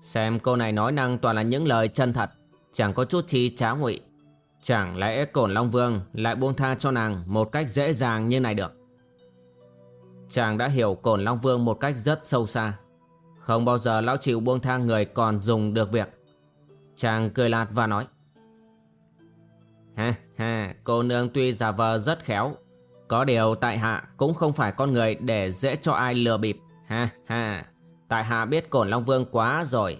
Xem cô này nói năng toàn là những lời chân thật, Chẳng có chút chi trá ngụy. Chẳng lẽ Cổn Long Vương lại buông tha cho nàng một cách dễ dàng như này được? Chàng đã hiểu Cổn Long Vương một cách rất sâu xa. Không bao giờ lão chịu buông thang người còn dùng được việc. Chàng cười lạt và nói. Ha ha, cô nương tuy giả vờ rất khéo Có điều tại hạ cũng không phải con người để dễ cho ai lừa bịp. Ha ha, tại hạ biết Cổn Long Vương quá rồi.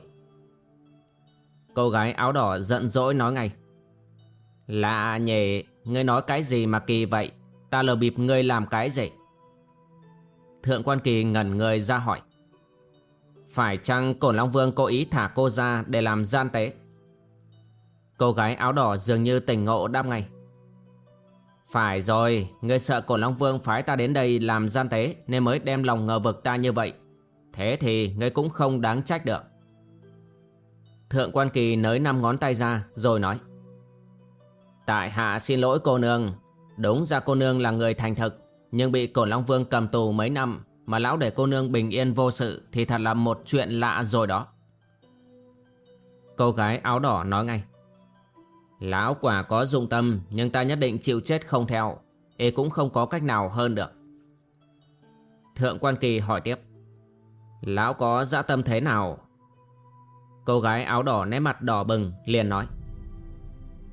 Cô gái áo đỏ giận dỗi nói ngay. Lạ nhỉ, ngươi nói cái gì mà kỳ vậy? Ta lừa bịp ngươi làm cái gì? Thượng quan kỳ ngẩn người ra hỏi. Phải chăng Cổn Long Vương cố ý thả cô ra để làm gian tế? Cô gái áo đỏ dường như tỉnh ngộ đáp ngay. Phải rồi, ngươi sợ Cổn Long Vương phái ta đến đây làm gian tế Nên mới đem lòng ngờ vực ta như vậy. Thế thì ngươi cũng không đáng trách được. Thượng quan kỳ nới năm ngón tay ra rồi nói. Tại hạ xin lỗi cô nương. Đúng ra cô nương là người thành thực Nhưng bị Cổn Long Vương cầm tù mấy năm mà lão để cô nương bình yên vô sự Thì thật là một chuyện lạ rồi đó. Cô gái áo đỏ nói ngay. Lão quả có dụng tâm, Nhưng ta nhất định chịu chết không theo. Ê cũng không có cách nào hơn được. Thượng quan kỳ hỏi tiếp. Lão có dã tâm thế nào? Cô gái áo đỏ nét mặt đỏ bừng, liền nói.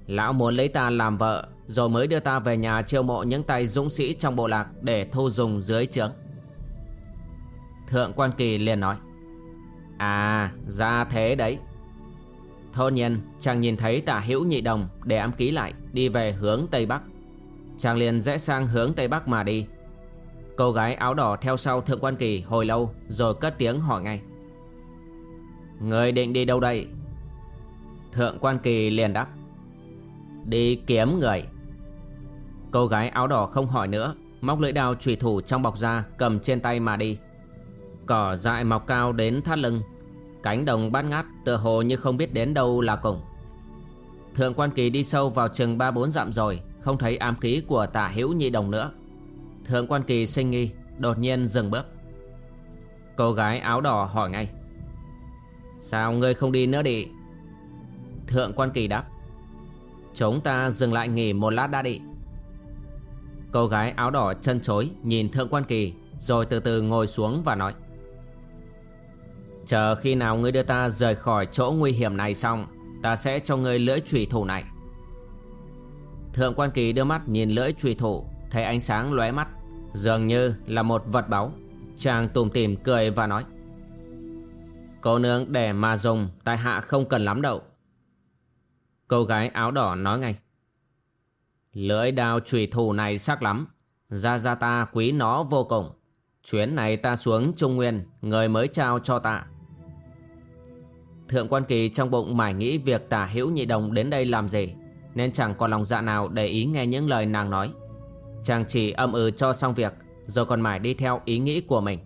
Lão muốn lấy ta làm vợ, Rồi mới đưa ta về nhà chiêu mộ những tay dũng sĩ trong bộ lạc Để thu dùng dưới trướng. Thượng quan kỳ liền nói À ra thế đấy. Thôn nhiên, chàng nhìn thấy tả hữu nhị đồng Để ám ký lại, đi về hướng Tây Bắc. Chàng liền rẽ sang hướng Tây Bắc mà đi. Cô gái áo đỏ theo sau thượng quan kỳ hồi lâu, Rồi cất tiếng hỏi ngay, Người định đi đâu đây? Thượng quan kỳ liền đáp, Đi kiếm người. Cô gái áo đỏ không hỏi nữa, Móc lưỡi đao trùy thủ trong bọc ra, Cầm trên tay mà đi. Cỏ dại mọc cao đến thắt lưng. Cánh đồng bát ngát tựa hồ như không biết đến đâu là cùng. Thượng quan kỳ đi sâu vào chừng ba bốn dặm rồi, Không thấy ám khí của tả hữu nhị đồng nữa. Thượng quan kỳ sinh nghi, Đột nhiên dừng bước. Cô gái áo đỏ hỏi ngay. Sao ngươi không đi nữa đi? Thượng quan kỳ đáp. Chúng ta dừng lại nghỉ một lát đã đi. Cô gái áo đỏ chân chối, nhìn thượng quan kỳ, Rồi từ từ ngồi xuống và nói. Chờ khi nào ngươi đưa ta rời khỏi chỗ nguy hiểm này xong, Ta sẽ cho ngươi lưỡi trùy thủ này. Thượng quan kỳ đưa mắt nhìn lưỡi trùy thủ, Thấy ánh sáng lóe mắt, Dường như là một vật báu. Chàng tùm tìm cười và nói, Cô nương để mà dùng Tại hạ không cần lắm đâu. Cô gái áo đỏ nói ngay, Lưỡi đao trùy thủ này sắc lắm, Gia Gia ta quý nó vô cùng. Chuyến này ta xuống Trung Nguyên, Người mới trao cho ta. Thượng quan kỳ trong bụng mải nghĩ việc tả hữu nhị đồng đến đây làm gì, Nên chẳng còn lòng dạ nào để ý nghe những lời nàng nói. Chàng chỉ âm ừ cho xong việc, Rồi còn mải đi theo ý nghĩ của mình.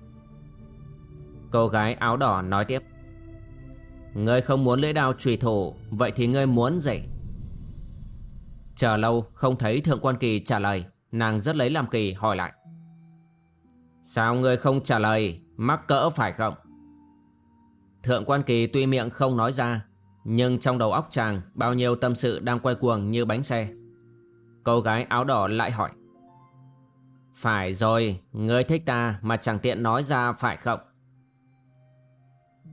Cô gái áo đỏ nói tiếp, Ngươi không muốn lưỡi đao trùy thủ, Vậy thì ngươi muốn gì? Chờ lâu, không thấy thượng quan kỳ trả lời, Nàng rất lấy làm kỳ hỏi lại, Sao ngươi không trả lời, Mắc cỡ phải không? Thượng quan kỳ tuy miệng không nói ra, Nhưng trong đầu óc chàng, Bao nhiêu tâm sự đang quay cuồng như bánh xe. Cô gái áo đỏ lại hỏi, Phải rồi, Ngươi thích ta mà chẳng tiện nói ra phải không?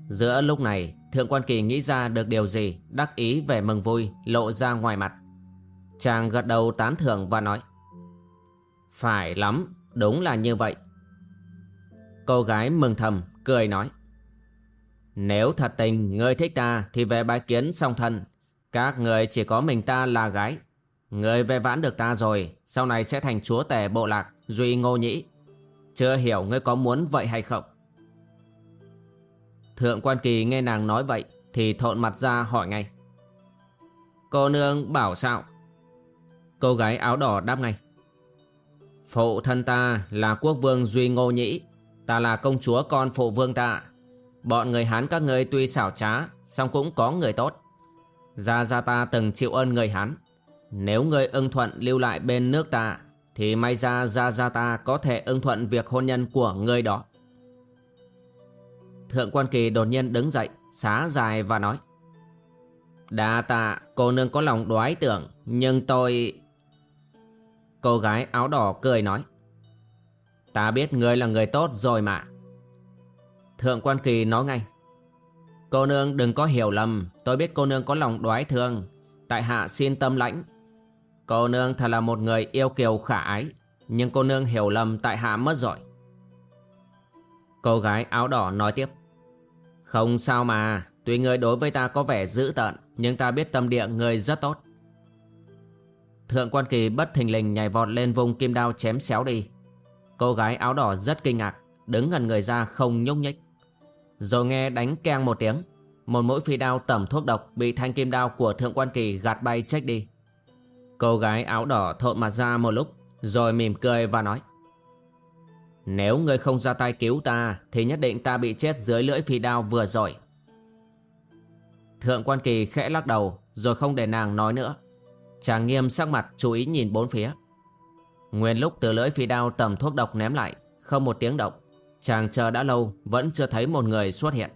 Giữa lúc này, Thượng quan kỳ nghĩ ra được điều gì, Đắc ý vẻ mừng vui Lộ ra ngoài mặt. Chàng gật đầu tán thưởng và nói, Phải lắm, Đúng là như vậy. Cô gái mừng thầm, Cười nói nếu thật tình ngươi thích ta Thì về bái kiến song thân. Các người chỉ có mình ta là gái. Người về vãn được ta rồi, Sau này sẽ thành chúa tể bộ lạc, Duy ngô nhĩ. Chưa hiểu ngươi có muốn vậy hay không? Thượng quan kỳ nghe nàng nói vậy Thì thộn mặt ra hỏi ngay. Cô nương bảo sao? Cô gái áo đỏ đáp ngay. Phụ thân ta là quốc vương Duy Ngô Nhĩ, Ta là công chúa con phụ vương ta. Bọn người Hán các ngươi tuy xảo trá, song cũng có người tốt. Gia Gia ta từng chịu ơn người Hán. Nếu người ưng thuận lưu lại bên nước ta, Thì may ra Gia Gia ta có thể ưng thuận việc hôn nhân của người đó. Thượng quan kỳ đột nhiên đứng dậy, Xá dài và nói, Đa tạ, cô nương có lòng đoái tưởng, Nhưng tôi Cô gái áo đỏ cười nói, Ta biết ngươi là người tốt rồi mà. Thượng quan kỳ nói ngay. Cô nương đừng có hiểu lầm, Tôi biết cô nương có lòng đoái thương. Tại hạ xin tâm lãnh. Cô nương thật là một người yêu kiều khả ái, Nhưng cô nương hiểu lầm tại hạ mất rồi. Cô gái áo đỏ nói tiếp. Không sao mà Tuy người đối với ta có vẻ dữ tợn, Nhưng ta biết tâm địa người rất tốt. Thượng quan kỳ bất thình lình nhảy vọt lên vùng kim đao chém xéo đi. Cô gái áo đỏ rất kinh ngạc, Đứng gần người ra không nhúc nhích. Rồi nghe đánh keng một tiếng, Một mũi phi đao tẩm thuốc độc Bị thanh kim đao của thượng quan kỳ gạt bay trách đi. Cô gái áo đỏ thộn mặt ra một lúc, Rồi mỉm cười và nói, Nếu ngươi không ra tay cứu ta, Thì nhất định ta bị chết dưới lưỡi phi đao vừa rồi. Thượng quan kỳ khẽ lắc đầu, Rồi không để nàng nói nữa. Chàng nghiêm sắc mặt, chú ý nhìn bốn phía. Nguyên lúc từ lưỡi phi đao tầm thuốc độc ném lại, Không một tiếng động Chàng chờ đã lâu, Vẫn chưa thấy một người xuất hiện.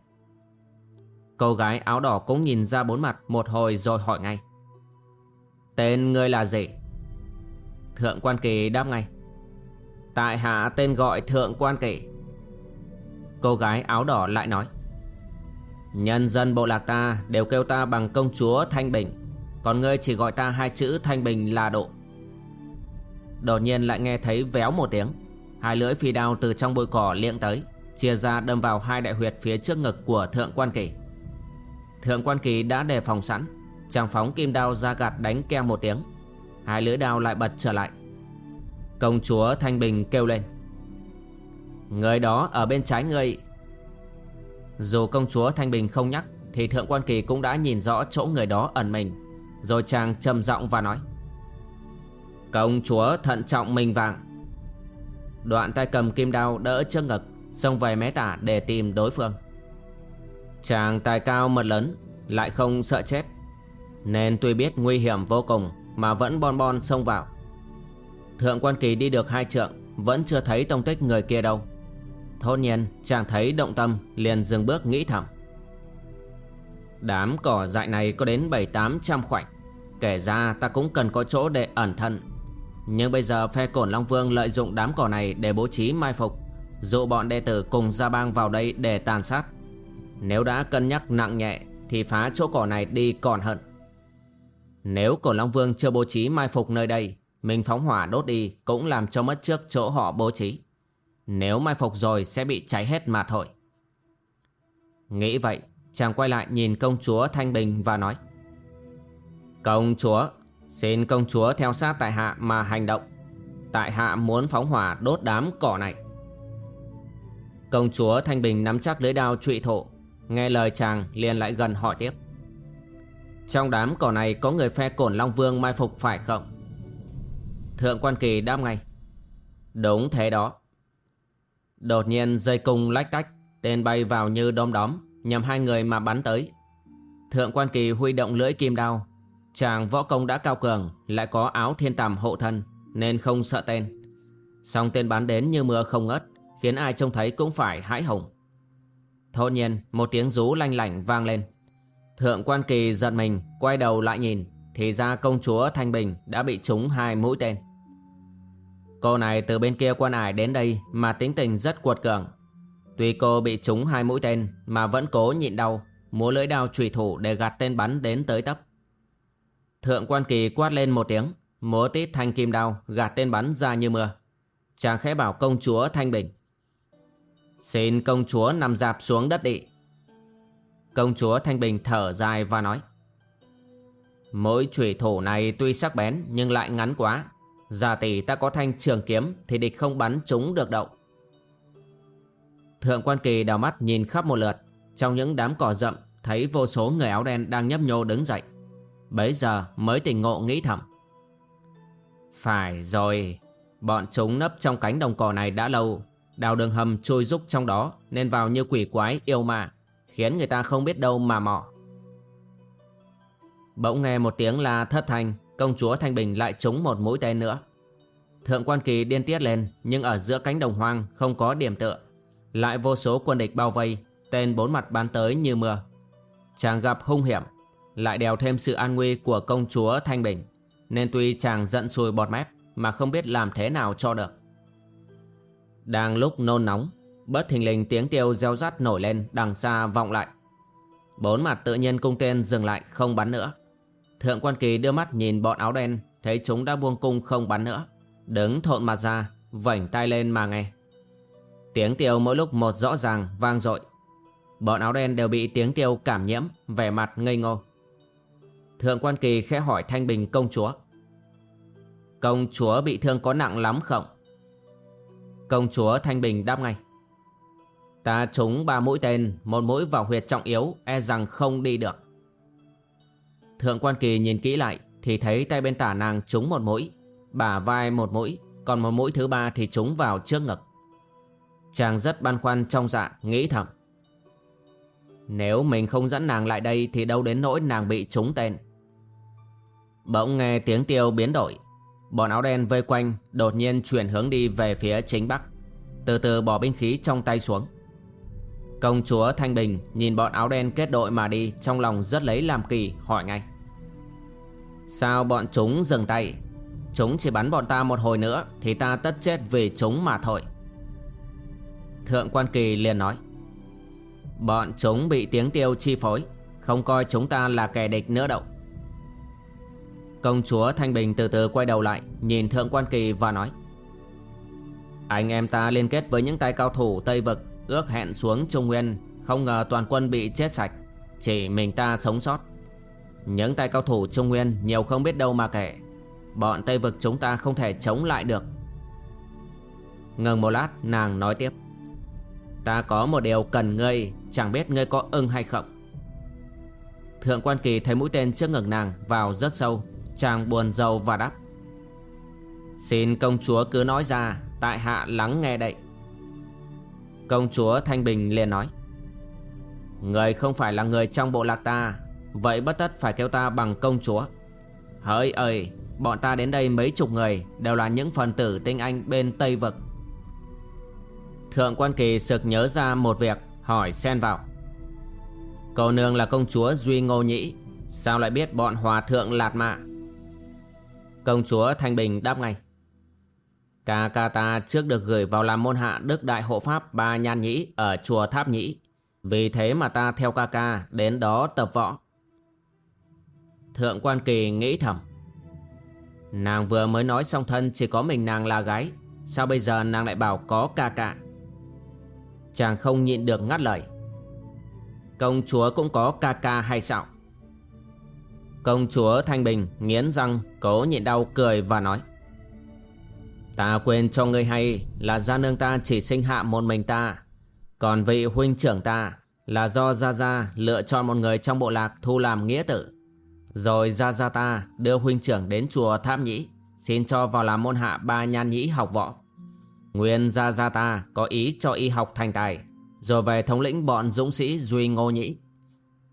Cô gái áo đỏ cũng nhìn ra bốn mặt Một hồi rồi hỏi ngay. Tên ngươi là gì? Thượng quan kỳ đáp ngay. Tại hạ tên gọi thượng quan kỳ. Cô gái áo đỏ lại nói. Nhân dân bộ lạc ta đều kêu ta bằng công chúa Thanh Bình, còn ngươi chỉ gọi ta hai chữ thanh bình là độ. Đột nhiên lại nghe thấy véo một tiếng. Hai lưỡi phi đao từ trong bụi cỏ liệng tới, Chia ra đâm vào hai đại huyệt phía trước ngực của Thượng Quan Kỳ. Thượng Quan Kỳ đã đề phòng sẵn, Chàng phóng kim đao ra gạt đánh keo một tiếng. Hai lưỡi đao lại bật trở lại. Công chúa Thanh Bình kêu lên. Người đó ở bên trái ngươi Dù công chúa Thanh Bình không nhắc, Thì Thượng Quan Kỳ cũng đã nhìn rõ chỗ người đó ẩn mình. Rồi chàng trầm giọng và nói. Công chúa thận trọng mình vàng. Đoạn tay cầm kim đao đỡ trước ngực, Xông về mé tả để tìm đối phương. Chàng tài cao mật lớn, Lại không sợ chết, Nên tuy biết nguy hiểm vô cùng Mà vẫn bon bon xông vào. Thượng quan kỳ đi được hai trượng, Vẫn chưa thấy tông tích người kia đâu. Thốt nhiên, chàng thấy động tâm, Liền dừng bước nghĩ thầm. Đám cỏ dại này có đến bảy tám trăm khoảnh, Kể ra ta cũng cần có chỗ để ẩn thân. Nhưng bây giờ phe cổn Long Vương lợi dụng đám cỏ này để bố trí mai phục, Dụ bọn đệ tử cùng gia bang vào đây để tàn sát. Nếu đã cân nhắc nặng nhẹ, Thì phá chỗ cỏ này đi còn hận. Nếu cổn Long Vương chưa bố trí mai phục nơi đây, Mình phóng hỏa đốt đi Cũng làm cho mất trước chỗ họ bố trí. Nếu mai phục rồi sẽ bị cháy hết mà thôi. Nghĩ vậy, Chàng quay lại nhìn công chúa Thanh Bình và nói, Công chúa Xin công chúa theo sát tại hạ mà hành động. Tại hạ muốn phóng hỏa đốt đám cỏ này. Công chúa Thanh Bình nắm chắc lưỡi đao trụy thổ. Nghe lời chàng liền lại gần hỏi tiếp. Trong đám cỏ này có người phe cổn Long Vương mai phục phải không? Thượng quan kỳ đáp ngay. Đúng thế đó. Đột nhiên dây cung lách tách Tên bay vào như đom đóm, Nhằm hai người mà bắn tới. Thượng quan kỳ huy động lưỡi kim đao Chàng võ công đã cao cường, Lại có áo thiên tàm hộ thân, Nên không sợ tên. Song tên bắn đến như mưa không ngớt, Khiến ai trông thấy cũng phải hãi hùng. Thốt nhiên, một tiếng rú lanh lảnh vang lên. Thượng quan kỳ giận mình, Quay đầu lại nhìn, Thì ra công chúa Thanh Bình đã bị trúng hai mũi tên. Cô này từ bên kia quan ải đến đây Mà tính tình rất cuột cường. Tuy cô bị trúng hai mũi tên Mà vẫn cố nhịn đau, Múa lưỡi đao trùy thủ để gạt tên bắn đến tới tấp. Thượng quan kỳ quát lên một tiếng. Múa tít thanh kim đao Gạt tên bắn ra như mưa. Chàng khẽ bảo công chúa Thanh Bình. Xin công chúa nằm dạp xuống đất đi. Công chúa Thanh Bình thở dài và nói. Mỗi chủy thủ này tuy sắc bén nhưng lại ngắn quá. Giả tỷ ta có thanh trường kiếm thì địch không bắn chúng được đâu Thượng quan kỳ đào mắt nhìn khắp một lượt. Trong những đám cỏ rậm, Thấy vô số người áo đen đang nhấp nhô đứng dậy. Bấy giờ mới tỉnh ngộ nghĩ thầm. Phải rồi, Bọn chúng nấp trong cánh đồng cỏ này đã lâu. Đào đường hầm trôi rúc trong đó, Nên vào như quỷ quái, yêu mà Khiến người ta không biết đâu mà mò. Bỗng nghe một tiếng là thất thanh, Công chúa Thanh Bình lại trúng một mũi tên nữa. Thượng quan kỳ điên tiết lên, Nhưng ở giữa cánh đồng hoang không có điểm tựa. Lại vô số quân địch bao vây, Tên bốn mặt bắn tới như mưa. Chàng gặp hung hiểm lại đèo thêm sự an nguy của công chúa Thanh Bình, Nên tuy chàng giận sùi bọt mép Mà không biết làm thế nào cho được. Đang lúc nôn nóng, Bất thình lình tiếng tiêu reo rắt nổi lên Đằng xa vọng lại. Bốn mặt tự nhiên cung tên dừng lại không bắn nữa. Thượng quan kỳ đưa mắt nhìn bọn áo đen, Thấy chúng đã buông cung không bắn nữa. Đứng thộn mặt ra, Vảnh tay lên mà nghe. Tiếng tiêu mỗi lúc một rõ ràng vang dội. Bọn áo đen đều bị tiếng tiêu cảm nhiễm, Vẻ mặt ngây ngô. Thượng quan kỳ khẽ hỏi Thanh Bình công chúa. Công chúa bị thương có nặng lắm không? Công chúa Thanh Bình đáp ngay. Ta trúng ba mũi tên, Một mũi vào huyệt trọng yếu E rằng không đi được. Thượng quan kỳ nhìn kỹ lại, Thì thấy tay bên tả nàng trúng một mũi, Bả vai một mũi, Còn một mũi thứ ba thì trúng vào trước ngực. Chàng rất băn khoăn trong dạ Nghĩ thầm. Nếu mình không dẫn nàng lại đây Thì đâu đến nỗi nàng bị trúng tên. Bỗng nghe tiếng tiêu biến đổi. Bọn áo đen vây quanh, Đột nhiên chuyển hướng đi về phía chính bắc. Từ từ bỏ binh khí trong tay xuống. Công chúa Thanh Bình Nhìn bọn áo đen kết đội mà đi, Trong lòng rất lấy làm kỳ, hỏi ngay. Sao bọn chúng dừng tay? Chúng chỉ bắn bọn ta một hồi nữa Thì ta tất chết vì chúng mà thôi. Thượng quan kỳ liền nói. Bọn chúng bị tiếng tiêu chi phối. Không coi chúng ta là kẻ địch nữa đâu. Công chúa Thanh Bình từ từ quay đầu lại, Nhìn Thượng Quan Kỳ và nói, Anh em ta liên kết với những tay cao thủ Tây Vực, Ước hẹn xuống Trung Nguyên, Không ngờ toàn quân bị chết sạch, Chỉ mình ta sống sót. Những tay cao thủ Trung Nguyên Nhiều không biết đâu mà kể, Bọn Tây Vực chúng ta không thể chống lại được. Ngừng một lát, nàng nói tiếp Ta có một điều cần ngươi, Chẳng biết ngươi có ưng hay không. Thượng quan kỳ thấy mũi tên trước ngực nàng, vào rất sâu, Chàng buồn rầu và đáp. Xin công chúa cứ nói ra, Tại hạ lắng nghe đây. Công chúa Thanh Bình liền nói. Người không phải là người trong bộ lạc ta, Vậy bất tất phải kêu ta bằng công chúa. Hỡi ơi, Bọn ta đến đây mấy chục người Đều là những phần tử tinh anh bên Tây Vực. Thượng quan kỳ sực nhớ ra một việc, Hỏi xen vào. Cầu nương là công chúa Duy Ngô Nhĩ, Sao lại biết bọn hòa thượng lạt mạ? Công chúa Thanh Bình đáp ngay. Ca ca ta trước được gửi vào làm môn hạ Đức Đại Hộ Pháp Ba Nhan Nhĩ Ở chùa Tháp Nhĩ. Vì thế mà ta theo ca ca đến đó tập võ. Thượng quan kỳ nghĩ thầm. Nàng vừa mới nói xong thân chỉ có mình nàng là gái, Sao bây giờ nàng lại bảo có ca ca? Chàng không nhịn được ngắt lời. Công chúa cũng có ca ca hay sao? Công chúa Thanh Bình nghiến răng, cố nhịn đau cười và nói. Ta quên cho ngươi hay là gia nương ta chỉ sinh hạ một mình ta, Còn vị huynh trưởng ta là do Gia Gia lựa chọn một người trong bộ lạc thu làm nghĩa tử. Rồi Gia Gia ta đưa huynh trưởng đến chùa Tham Nhĩ, Xin cho vào làm môn hạ ba nhan nhĩ học võ. Nguyên Gia Gia ta có ý cho y học thành tài. Rồi về thống lĩnh bọn dũng sĩ Duy Ngô Nhĩ.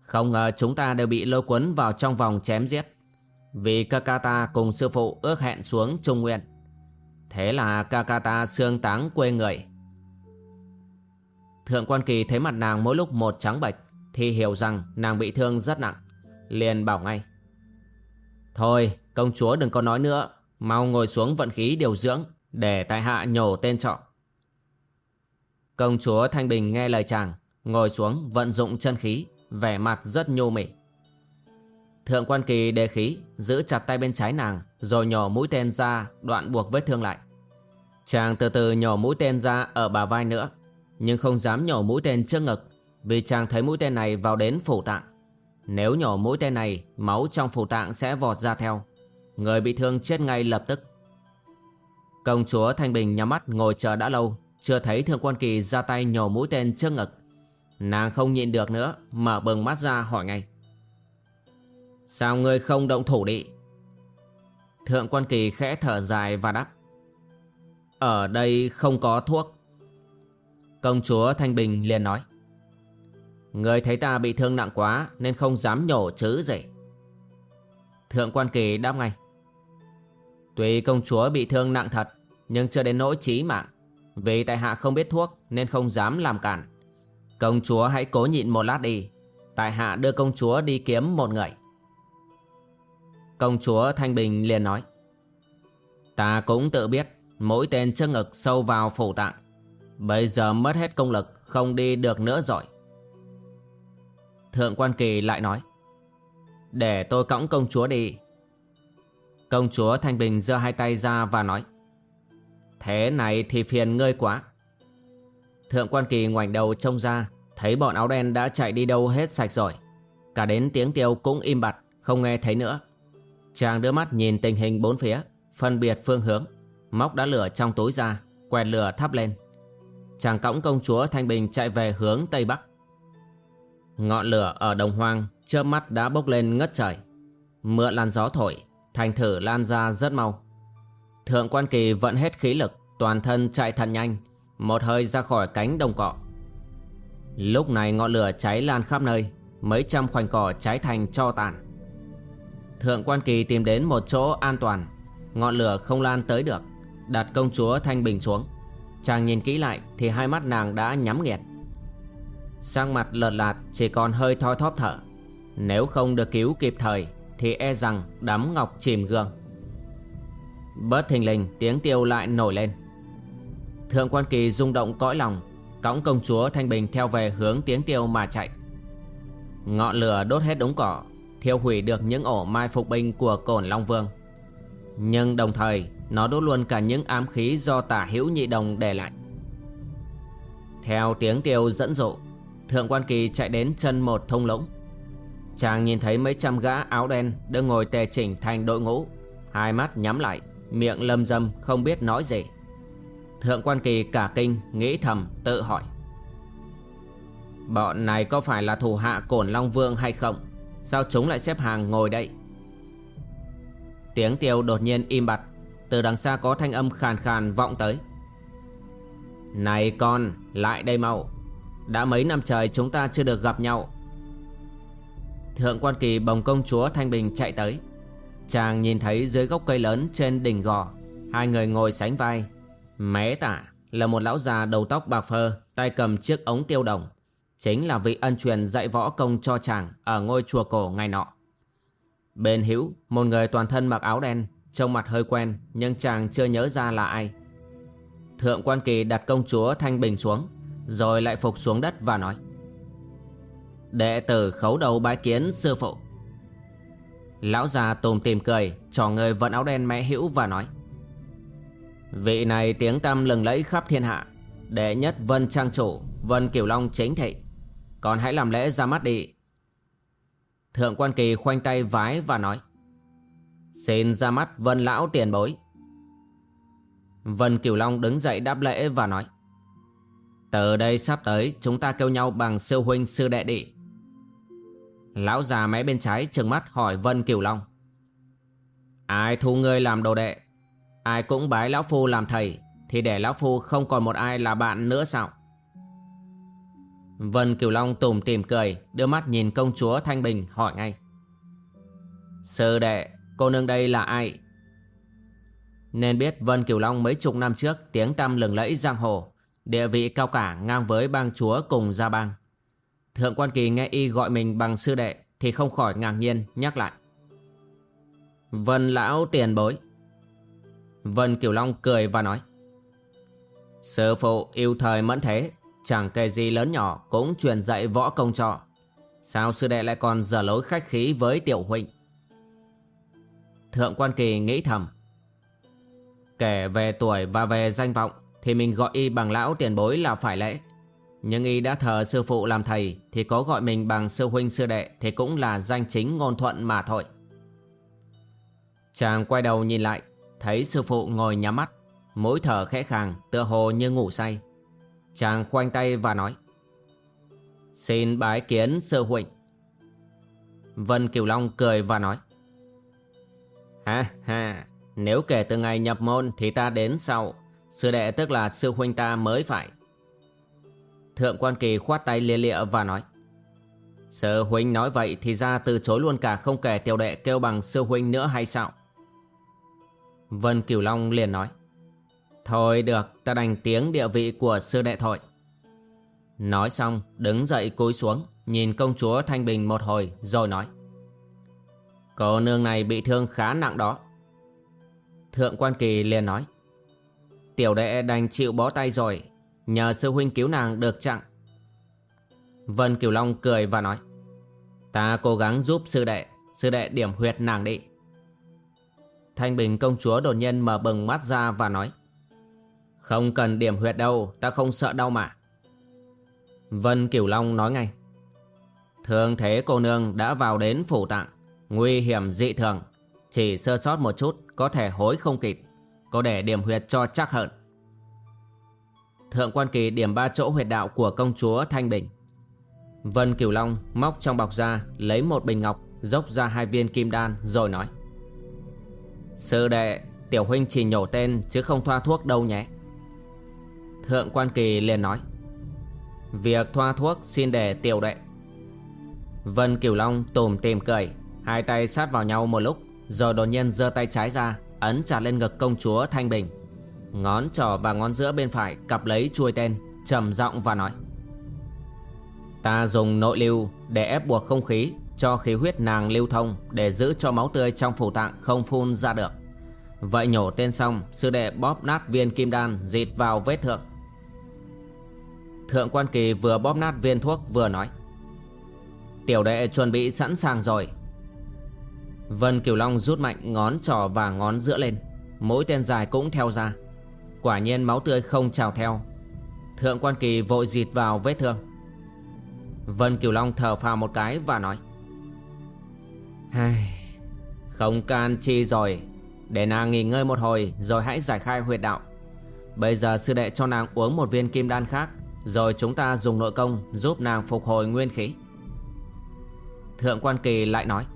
Không ngờ chúng ta đều bị lôi cuốn vào trong vòng chém giết. Vì Kakata ta cùng sư phụ ước hẹn xuống Trung Nguyên. Thế là Kakata ta xương táng quê người. Thượng quan kỳ thấy mặt nàng mỗi lúc một trắng bệch, Thì hiểu rằng nàng bị thương rất nặng, Liền bảo ngay. Thôi, công chúa đừng có nói nữa, Mau ngồi xuống vận khí điều dưỡng. Để tại hạ nhổ tên trọ. Công chúa Thanh Bình nghe lời chàng, Ngồi xuống vận dụng chân khí, Vẻ mặt rất nhô mỉ Thượng quan kỳ đề khí, Giữ chặt tay bên trái nàng, Rồi nhổ mũi tên ra, đoạn buộc vết thương lại. Chàng từ từ nhổ mũi tên ra ở bà vai nữa, Nhưng không dám nhổ mũi tên trước ngực, Vì chàng thấy mũi tên này vào đến phủ tạng. Nếu nhổ mũi tên này, Máu trong phủ tạng sẽ vọt ra theo. Người bị thương chết ngay lập tức. Công chúa Thanh Bình nhắm mắt ngồi chờ đã lâu, Chưa thấy Thượng Quan Kỳ ra tay nhổ mũi tên trước ngực. Nàng không nhịn được nữa, Mở bừng mắt ra hỏi ngay. Sao ngươi không động thủ đi? Thượng Quan Kỳ khẽ thở dài và đáp. Ở đây không có thuốc. Công chúa Thanh Bình liền nói. Người thấy ta bị thương nặng quá Nên không dám nhổ chứ gì. Thượng Quan Kỳ đáp ngay. Tuy công chúa bị thương nặng thật, Nhưng chưa đến nỗi chí mạng. Vì tại hạ không biết thuốc Nên không dám làm cản. Công chúa hãy cố nhịn một lát đi. Tại hạ đưa công chúa đi kiếm một người. Công chúa Thanh Bình liền nói, Ta cũng tự biết Mỗi tên chân ngực sâu vào phủ tạng. Bây giờ mất hết công lực, Không đi được nữa rồi. Thượng quan kỳ lại nói, Để tôi cõng công chúa đi. Công chúa Thanh Bình giơ hai tay ra và nói, Thế này thì phiền ngươi quá. Thượng quan kỳ ngoảnh đầu trông ra, Thấy bọn áo đen đã chạy đi đâu hết sạch rồi. Cả đến tiếng tiêu cũng im bặt, Không nghe thấy nữa. Chàng đưa mắt nhìn tình hình bốn phía, Phân biệt phương hướng, Móc đá lửa trong túi ra, Quẹt lửa thắp lên. Chàng cõng công chúa Thanh Bình chạy về hướng Tây Bắc. Ngọn lửa ở đồng hoang Chớp mắt đã bốc lên ngất trời. Mượn làn gió thổi Thành thử lan ra rất mau. Thượng quan kỳ vận hết khí lực, Toàn thân chạy thật nhanh, Một hơi ra khỏi cánh đồng cỏ. Lúc này ngọn lửa cháy lan khắp nơi, Mấy trăm khoảnh cỏ cháy thành cho tàn. Thượng quan kỳ tìm đến một chỗ an toàn, Ngọn lửa không lan tới được, Đặt công chúa Thanh Bình xuống. Chàng nhìn kỹ lại thì hai mắt nàng đã nhắm nghiệt. Sang mặt lợt lạt chỉ còn hơi thoi thóp thở, Nếu không được cứu kịp thời thì e rằng đám ngọc chìm gương. Bớt thình lình, tiếng tiêu lại nổi lên. Thượng quan kỳ rung động cõi lòng, Cõng công chúa Thanh Bình theo về hướng tiếng tiêu mà chạy. Ngọn lửa đốt hết đống cỏ, Thiêu hủy được những ổ mai phục binh của cổn Long Vương. Nhưng đồng thời, Nó đốt luôn cả những ám khí do tả hữu nhị đồng để lại. Theo tiếng tiêu dẫn dụ, Thượng quan kỳ chạy đến chân một thung lũng. Chàng nhìn thấy mấy trăm gã áo đen Đang ngồi tề chỉnh thành đội ngũ. Hai mắt nhắm lại, Miệng lâm dâm không biết nói gì. Thượng quan kỳ cả kinh, Nghĩ thầm, tự hỏi. Bọn này có phải là thủ hạ cổn Long Vương hay không? Sao chúng lại xếp hàng ngồi đây? Tiếng tiêu đột nhiên im bặt, Từ đằng xa có thanh âm khàn khàn vọng tới. Này con, lại đây mau. Đã mấy năm trời chúng ta chưa được gặp nhau Thượng quan kỳ bồng công chúa Thanh Bình chạy tới. Chàng nhìn thấy dưới gốc cây lớn trên đỉnh gò, Hai người ngồi sánh vai. Mé tả là một lão già đầu tóc bạc phơ, Tay cầm chiếc ống tiêu đồng. Chính là vị ân truyền dạy võ công cho chàng Ở ngôi chùa cổ ngày nọ. Bên hữu, Một người toàn thân mặc áo đen, Trông mặt hơi quen, Nhưng chàng chưa nhớ ra là ai. Thượng quan kỳ đặt công chúa Thanh Bình xuống, Rồi lại phục xuống đất và nói. Đệ tử khấu đầu bái kiến sư phụ. Lão già tùm tìm cười Cho người vận áo đen mẽ hữu và nói. Vị này tiếng tăm lừng lẫy khắp thiên hạ. Đệ nhất Vân Trang Chủ, Vân Kiều Long chính thị. Còn hãy làm lễ ra mắt đi. Thượng quan kỳ khoanh tay vái và nói. Xin ra mắt Vân Lão tiền bối. Vân Kiều Long đứng dậy đáp lễ và nói. Từ đây sắp tới, chúng ta kêu nhau bằng sư huynh sư đệ đệ. Lão già mé bên trái trừng mắt hỏi Vân Kiều Long. Ai thu ngươi làm đồ đệ? Ai cũng bái Lão Phu làm thầy, Thì để Lão Phu không còn một ai là bạn nữa sao? Vân Kiều Long tủm tìm cười, Đưa mắt nhìn công chúa Thanh Bình hỏi ngay. Sư đệ, Cô nương đây là ai? Nên biết Vân Kiều Long mấy chục năm trước Tiếng tăm lừng lẫy giang hồ, Địa vị cao cả ngang với bang chúa cùng gia bang. Thượng quan kỳ nghe y gọi mình bằng sư đệ Thì không khỏi ngạc nhiên, nhắc lại. Vân lão tiền bối. Vân Kiều Long cười và nói. Sư phụ yêu thời mẫn thế, Chẳng kể gì lớn nhỏ cũng truyền dạy võ công cho. Sao sư đệ lại còn dở lối khách khí với tiểu huynh? Thượng quan kỳ nghĩ thầm. Kể về tuổi và về danh vọng Thì mình gọi y bằng lão tiền bối là phải lẽ nhưng y đã thờ sư phụ làm thầy, Thì có gọi mình bằng sư huynh sư đệ, Thì cũng là danh chính ngôn thuận mà thôi. Chàng quay đầu nhìn lại, Thấy sư phụ ngồi nhắm mắt Mỗi thở khẽ khàng, tựa hồ như ngủ say. Chàng khoanh tay và nói, Xin bái kiến sư huynh. Vân Kiều Long cười và nói, Ha ha, Nếu kể từ ngày nhập môn thì ta đến sau, Sư đệ tức là sư huynh ta mới phải. Thượng quan kỳ khoát tay lia lịa và nói Sư huynh nói vậy thì ra từ chối luôn cả không kể tiểu đệ kêu bằng sư huynh nữa hay sao? Vân cửu Long liền nói, Thôi được, ta đành tiếng địa vị của sư đệ thôi. Nói xong, đứng dậy cúi xuống, Nhìn công chúa Thanh Bình một hồi, rồi nói, Cô nương này bị thương khá nặng đó. Thượng quan kỳ liền nói, Tiểu đệ đành chịu bó tay rồi Nhờ sư huynh cứu nàng được chặng Vân Kiều Long cười và nói, Ta cố gắng giúp sư đệ Sư đệ điểm huyệt nàng đi. Thanh Bình công chúa đột nhiên mở bừng mắt ra và nói, Không cần điểm huyệt đâu, Ta không sợ đau mà. Vân Kiều Long nói ngay, Thường thế cô nương đã vào đến phủ tạng, Nguy hiểm dị thường, Chỉ sơ sót một chút Có thể hối không kịp, Có để điểm huyệt cho chắc hơn Thượng quan kỳ điểm ba chỗ huyệt đạo của công chúa Thanh Bình. Vân Kiều Long móc trong bọc ra, Lấy một bình ngọc, Dốc ra hai viên kim đan, rồi nói. Sư đệ, Tiểu huynh chỉ nhổ tên chứ không thoa thuốc đâu nhé. Thượng quan kỳ liền nói. Việc thoa thuốc xin để tiểu đệ. Vân Kiều Long tùm tìm cười, Hai tay sát vào nhau một lúc, Rồi đột nhiên giơ tay trái ra, Ấn chặt lên ngực công chúa Thanh Bình. Ngón trỏ và ngón giữa bên phải Cặp lấy chuôi tên, trầm giọng và nói. Ta dùng nội lưu để ép buộc không khí Cho khí huyết nàng lưu thông Để giữ cho máu tươi trong phủ tạng không phun ra được. Vậy nhổ tên xong, Sư đệ bóp nát viên kim đan Dịt vào vết thượng. Thượng quan kỳ vừa bóp nát viên thuốc vừa nói. Tiểu đệ chuẩn bị sẵn sàng rồi. Vân Kiều Long rút mạnh ngón trỏ và ngón giữa lên. Mỗi tên dài cũng theo ra. Quả nhiên máu tươi không trào theo. Thượng quan kỳ vội dịt vào vết thương. Vân Kiều Long thở phào một cái và nói Không can chi rồi. Để nàng nghỉ ngơi một hồi Rồi hãy giải khai huyệt đạo. Bây giờ sư đệ cho nàng uống một viên kim đan khác Rồi chúng ta dùng nội công Giúp nàng phục hồi nguyên khí. Thượng quan kỳ lại nói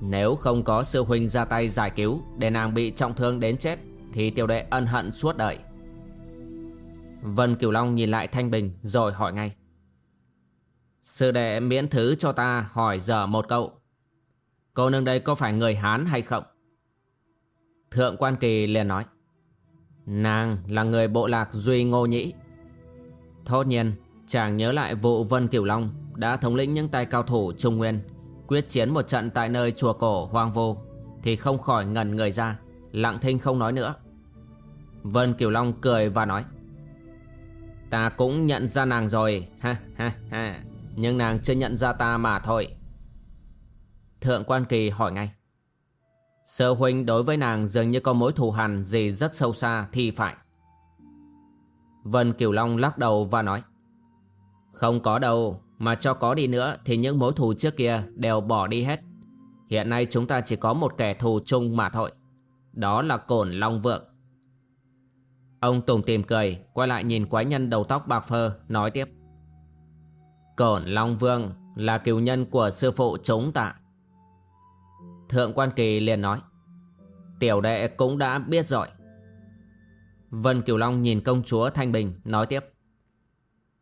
Nếu không có sư huynh ra tay giải cứu Để nàng bị trọng thương đến chết thì tiểu đệ ân hận suốt đời Vân Kiều Long nhìn lại Thanh Bình rồi hỏi ngay. Sư đệ miễn thứ cho ta hỏi giờ một câu. Cô nương đây có phải người Hán hay không? Thượng quan kỳ liền nói. Nàng là người bộ lạc Duy Ngô Nhĩ. Thốt nhiên, chàng nhớ lại vụ Vân Kiều Long đã thống lĩnh những tay cao thủ Trung Nguyên quyết chiến một trận tại nơi chùa cổ hoang vô thì không khỏi ngần người ra, lặng thinh không nói nữa. Vân Kiều Long cười và nói, Ta cũng nhận ra nàng rồi, ha ha ha. Nhưng nàng chưa nhận ra ta mà thôi. Thượng quan kỳ hỏi ngay, Sơ huynh đối với nàng dường như có mối thù hằn gì rất sâu xa thì phải. Vân Kiều Long lắc đầu và nói, Không có đâu, Mà cho có đi nữa thì những mối thù trước kia đều bỏ đi hết. Hiện nay chúng ta chỉ có một kẻ thù chung mà thôi. Đó là Cổn Long Vượng. Ông Tùng tìm cười, Quay lại nhìn quái nhân đầu tóc bạc phơ, Nói tiếp. Cổn Long Vương là cựu nhân của sư phụ chúng ta. Thượng quan kỳ liền nói. Tiểu đệ cũng đã biết rồi. Vân Kiều Long nhìn công chúa Thanh Bình, Nói tiếp.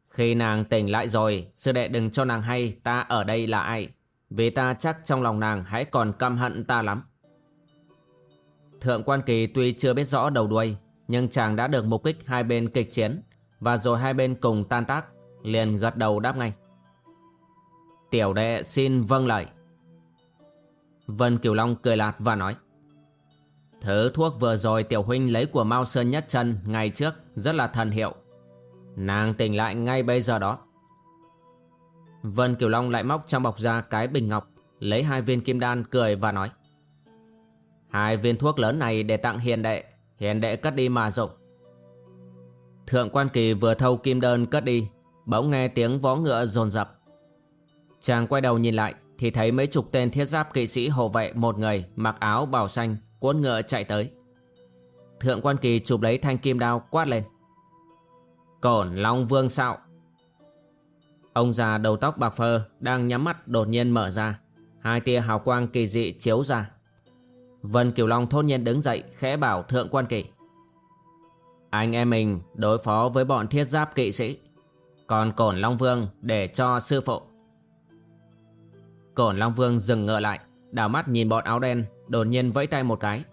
Khi nàng tỉnh lại rồi, Sư đệ đừng cho nàng hay, ta ở đây là ai? Vì ta chắc trong lòng nàng hãy còn căm hận ta lắm. Thượng quan kỳ tuy chưa biết rõ đầu đuôi nhưng chàng đã được mục kích hai bên kịch chiến. Và rồi hai bên cùng tan tác, Liền gật đầu đáp ngay. Tiểu đệ xin vâng lời. Vân Kiều Long cười lạt và nói. Thứ thuốc vừa rồi tiểu huynh lấy của Mao Sơn Nhất chân ngày trước rất là thần hiệu. Nàng tỉnh lại ngay bây giờ đó. Vân Kiều Long lại móc trong bọc ra cái bình ngọc, Lấy hai viên kim đan cười và nói. Hai viên thuốc lớn này để tặng hiền đệ Hiền đệ cất đi mà dụng Thượng quan kỳ vừa thâu kim đơn cất đi, Bỗng nghe tiếng vó ngựa rồn rập Chàng quay đầu nhìn lại, Thì thấy mấy chục tên thiết giáp kỵ sĩ hộ vệ Một người mặc áo bào xanh, Cuốn ngựa chạy tới. Thượng quan kỳ chụp lấy thanh kim đao quát lên. Cổn Long Vương Sạo. Ông già đầu tóc bạc phơ Đang nhắm mắt đột nhiên mở ra, Hai tia hào quang kỳ dị chiếu ra. Vân Kiều Long thôn nhiên đứng dậy khẽ bảo Thượng Quan Kỳ. Anh em mình đối phó với bọn thiết giáp kỵ sĩ. Còn Cổn Long Vương để cho sư phụ. Cổn Long Vương dừng ngựa lại, đảo mắt nhìn bọn áo đen, đột nhiên vẫy tay một cái.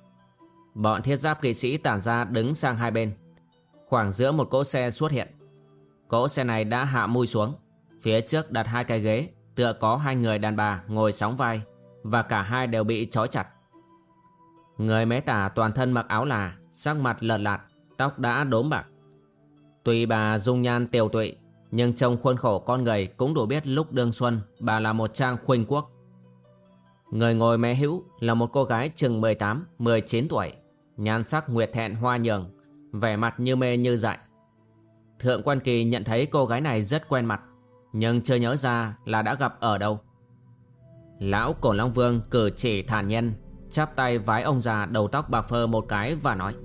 Bọn thiết giáp kỵ sĩ tản ra đứng sang hai bên. Khoảng giữa một cỗ xe xuất hiện. Cỗ xe này đã hạ mui xuống. Phía trước đặt hai cái ghế, tựa có hai người đàn bà ngồi sóng vai, và cả hai đều bị trói chặt. Người mé tả toàn thân mặc áo là, Sắc mặt lợn lạt, Tóc đã đốm bạc. Tuy bà dung nhan tiều tụy Nhưng trong khuôn khổ con người Cũng đủ biết lúc đương xuân, Bà là một trang khuynh quốc. Người ngồi mé hữu là một cô gái chừng 18-19 tuổi, Nhan sắc nguyệt thẹn hoa nhường, Vẻ mặt như mê như dại. Thượng quan kỳ nhận thấy cô gái này rất quen mặt, Nhưng chưa nhớ ra là đã gặp ở đâu. Lão Cổ Long Vương cử chỉ thản nhân Chắp tay vái ông già đầu tóc bạc phơ một cái và nói,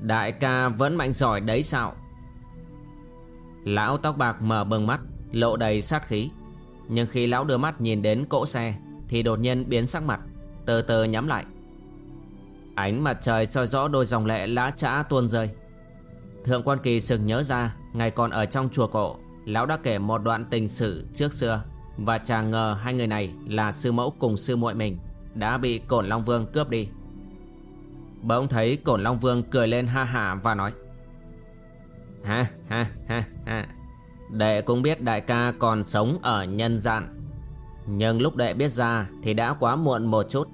Đại ca vẫn mạnh giỏi đấy sao? Lão tóc bạc mở bừng mắt, Lộ đầy sát khí. Nhưng khi lão đưa mắt nhìn đến cỗ xe, Thì đột nhiên biến sắc mặt Từ từ nhắm lại. Ánh mặt trời soi rõ đôi dòng lệ lá trã tuôn rơi. Thượng quan kỳ sừng nhớ ra, Ngày còn ở trong chùa cổ, Lão đã kể một đoạn tình sử trước xưa Và chàng ngờ hai người này là sư mẫu cùng sư muội mình đã bị Cổn Long Vương cướp đi. Bỗng thấy Cổn Long Vương cười lên ha hả và nói, Ha ha ha ha. Đệ cũng biết đại ca còn sống ở nhân gian. Nhưng lúc đệ biết ra thì đã quá muộn một chút.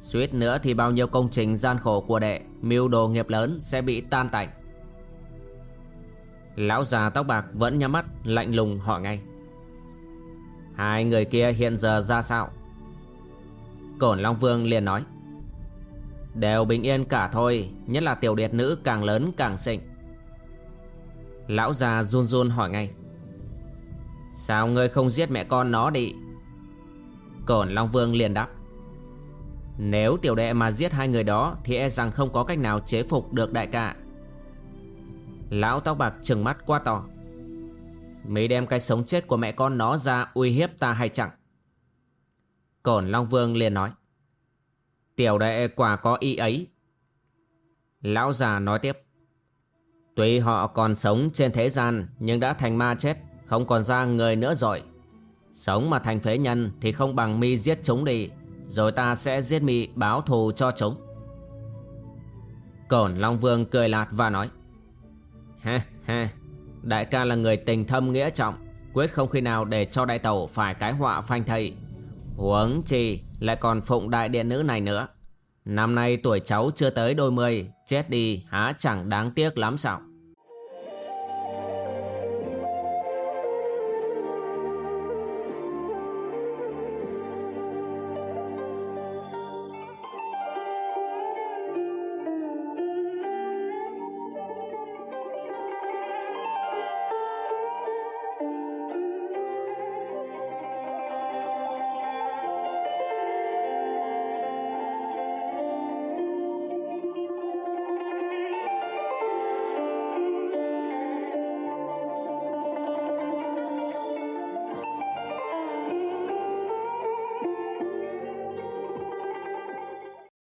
Suýt nữa thì bao nhiêu công trình gian khổ của đệ, Mưu đồ nghiệp lớn sẽ bị tan tành. Lão già tóc bạc vẫn nhắm mắt, lạnh lùng hỏi ngay, Hai người kia hiện giờ ra sao? Cổn Long Vương liền nói, Đều bình yên cả thôi, Nhất là tiểu điệt nữ càng lớn càng xinh Lão già run run hỏi ngay, Sao ngươi không giết mẹ con nó đi? Cổn Long Vương liền đáp, Nếu tiểu đệ mà giết hai người đó Thì e rằng không có cách nào chế phục được đại ca. Lão tóc bạc trừng mắt quá to Mấy đem cái sống chết của mẹ con nó ra uy hiếp ta hay chẳng? Cổn Long Vương liền nói Tiểu đệ quả có ý ấy Lão già nói tiếp Tuy họ còn sống trên thế gian nhưng đã thành ma chết, không còn ra người nữa rồi. Sống mà thành phế nhân thì không bằng mi giết chúng đi, rồi ta sẽ giết mi báo thù cho chúng. Cổn Long Vương cười lạt và nói Ha ha, đại ca là người tình thâm nghĩa trọng, quyết không khi nào để cho đại tẩu phải cái họa phanh thầy. Huống chi lại còn phụng đại điện nữ này nữa. Năm nay tuổi cháu chưa tới đôi mươi, chết đi há chẳng đáng tiếc lắm sao?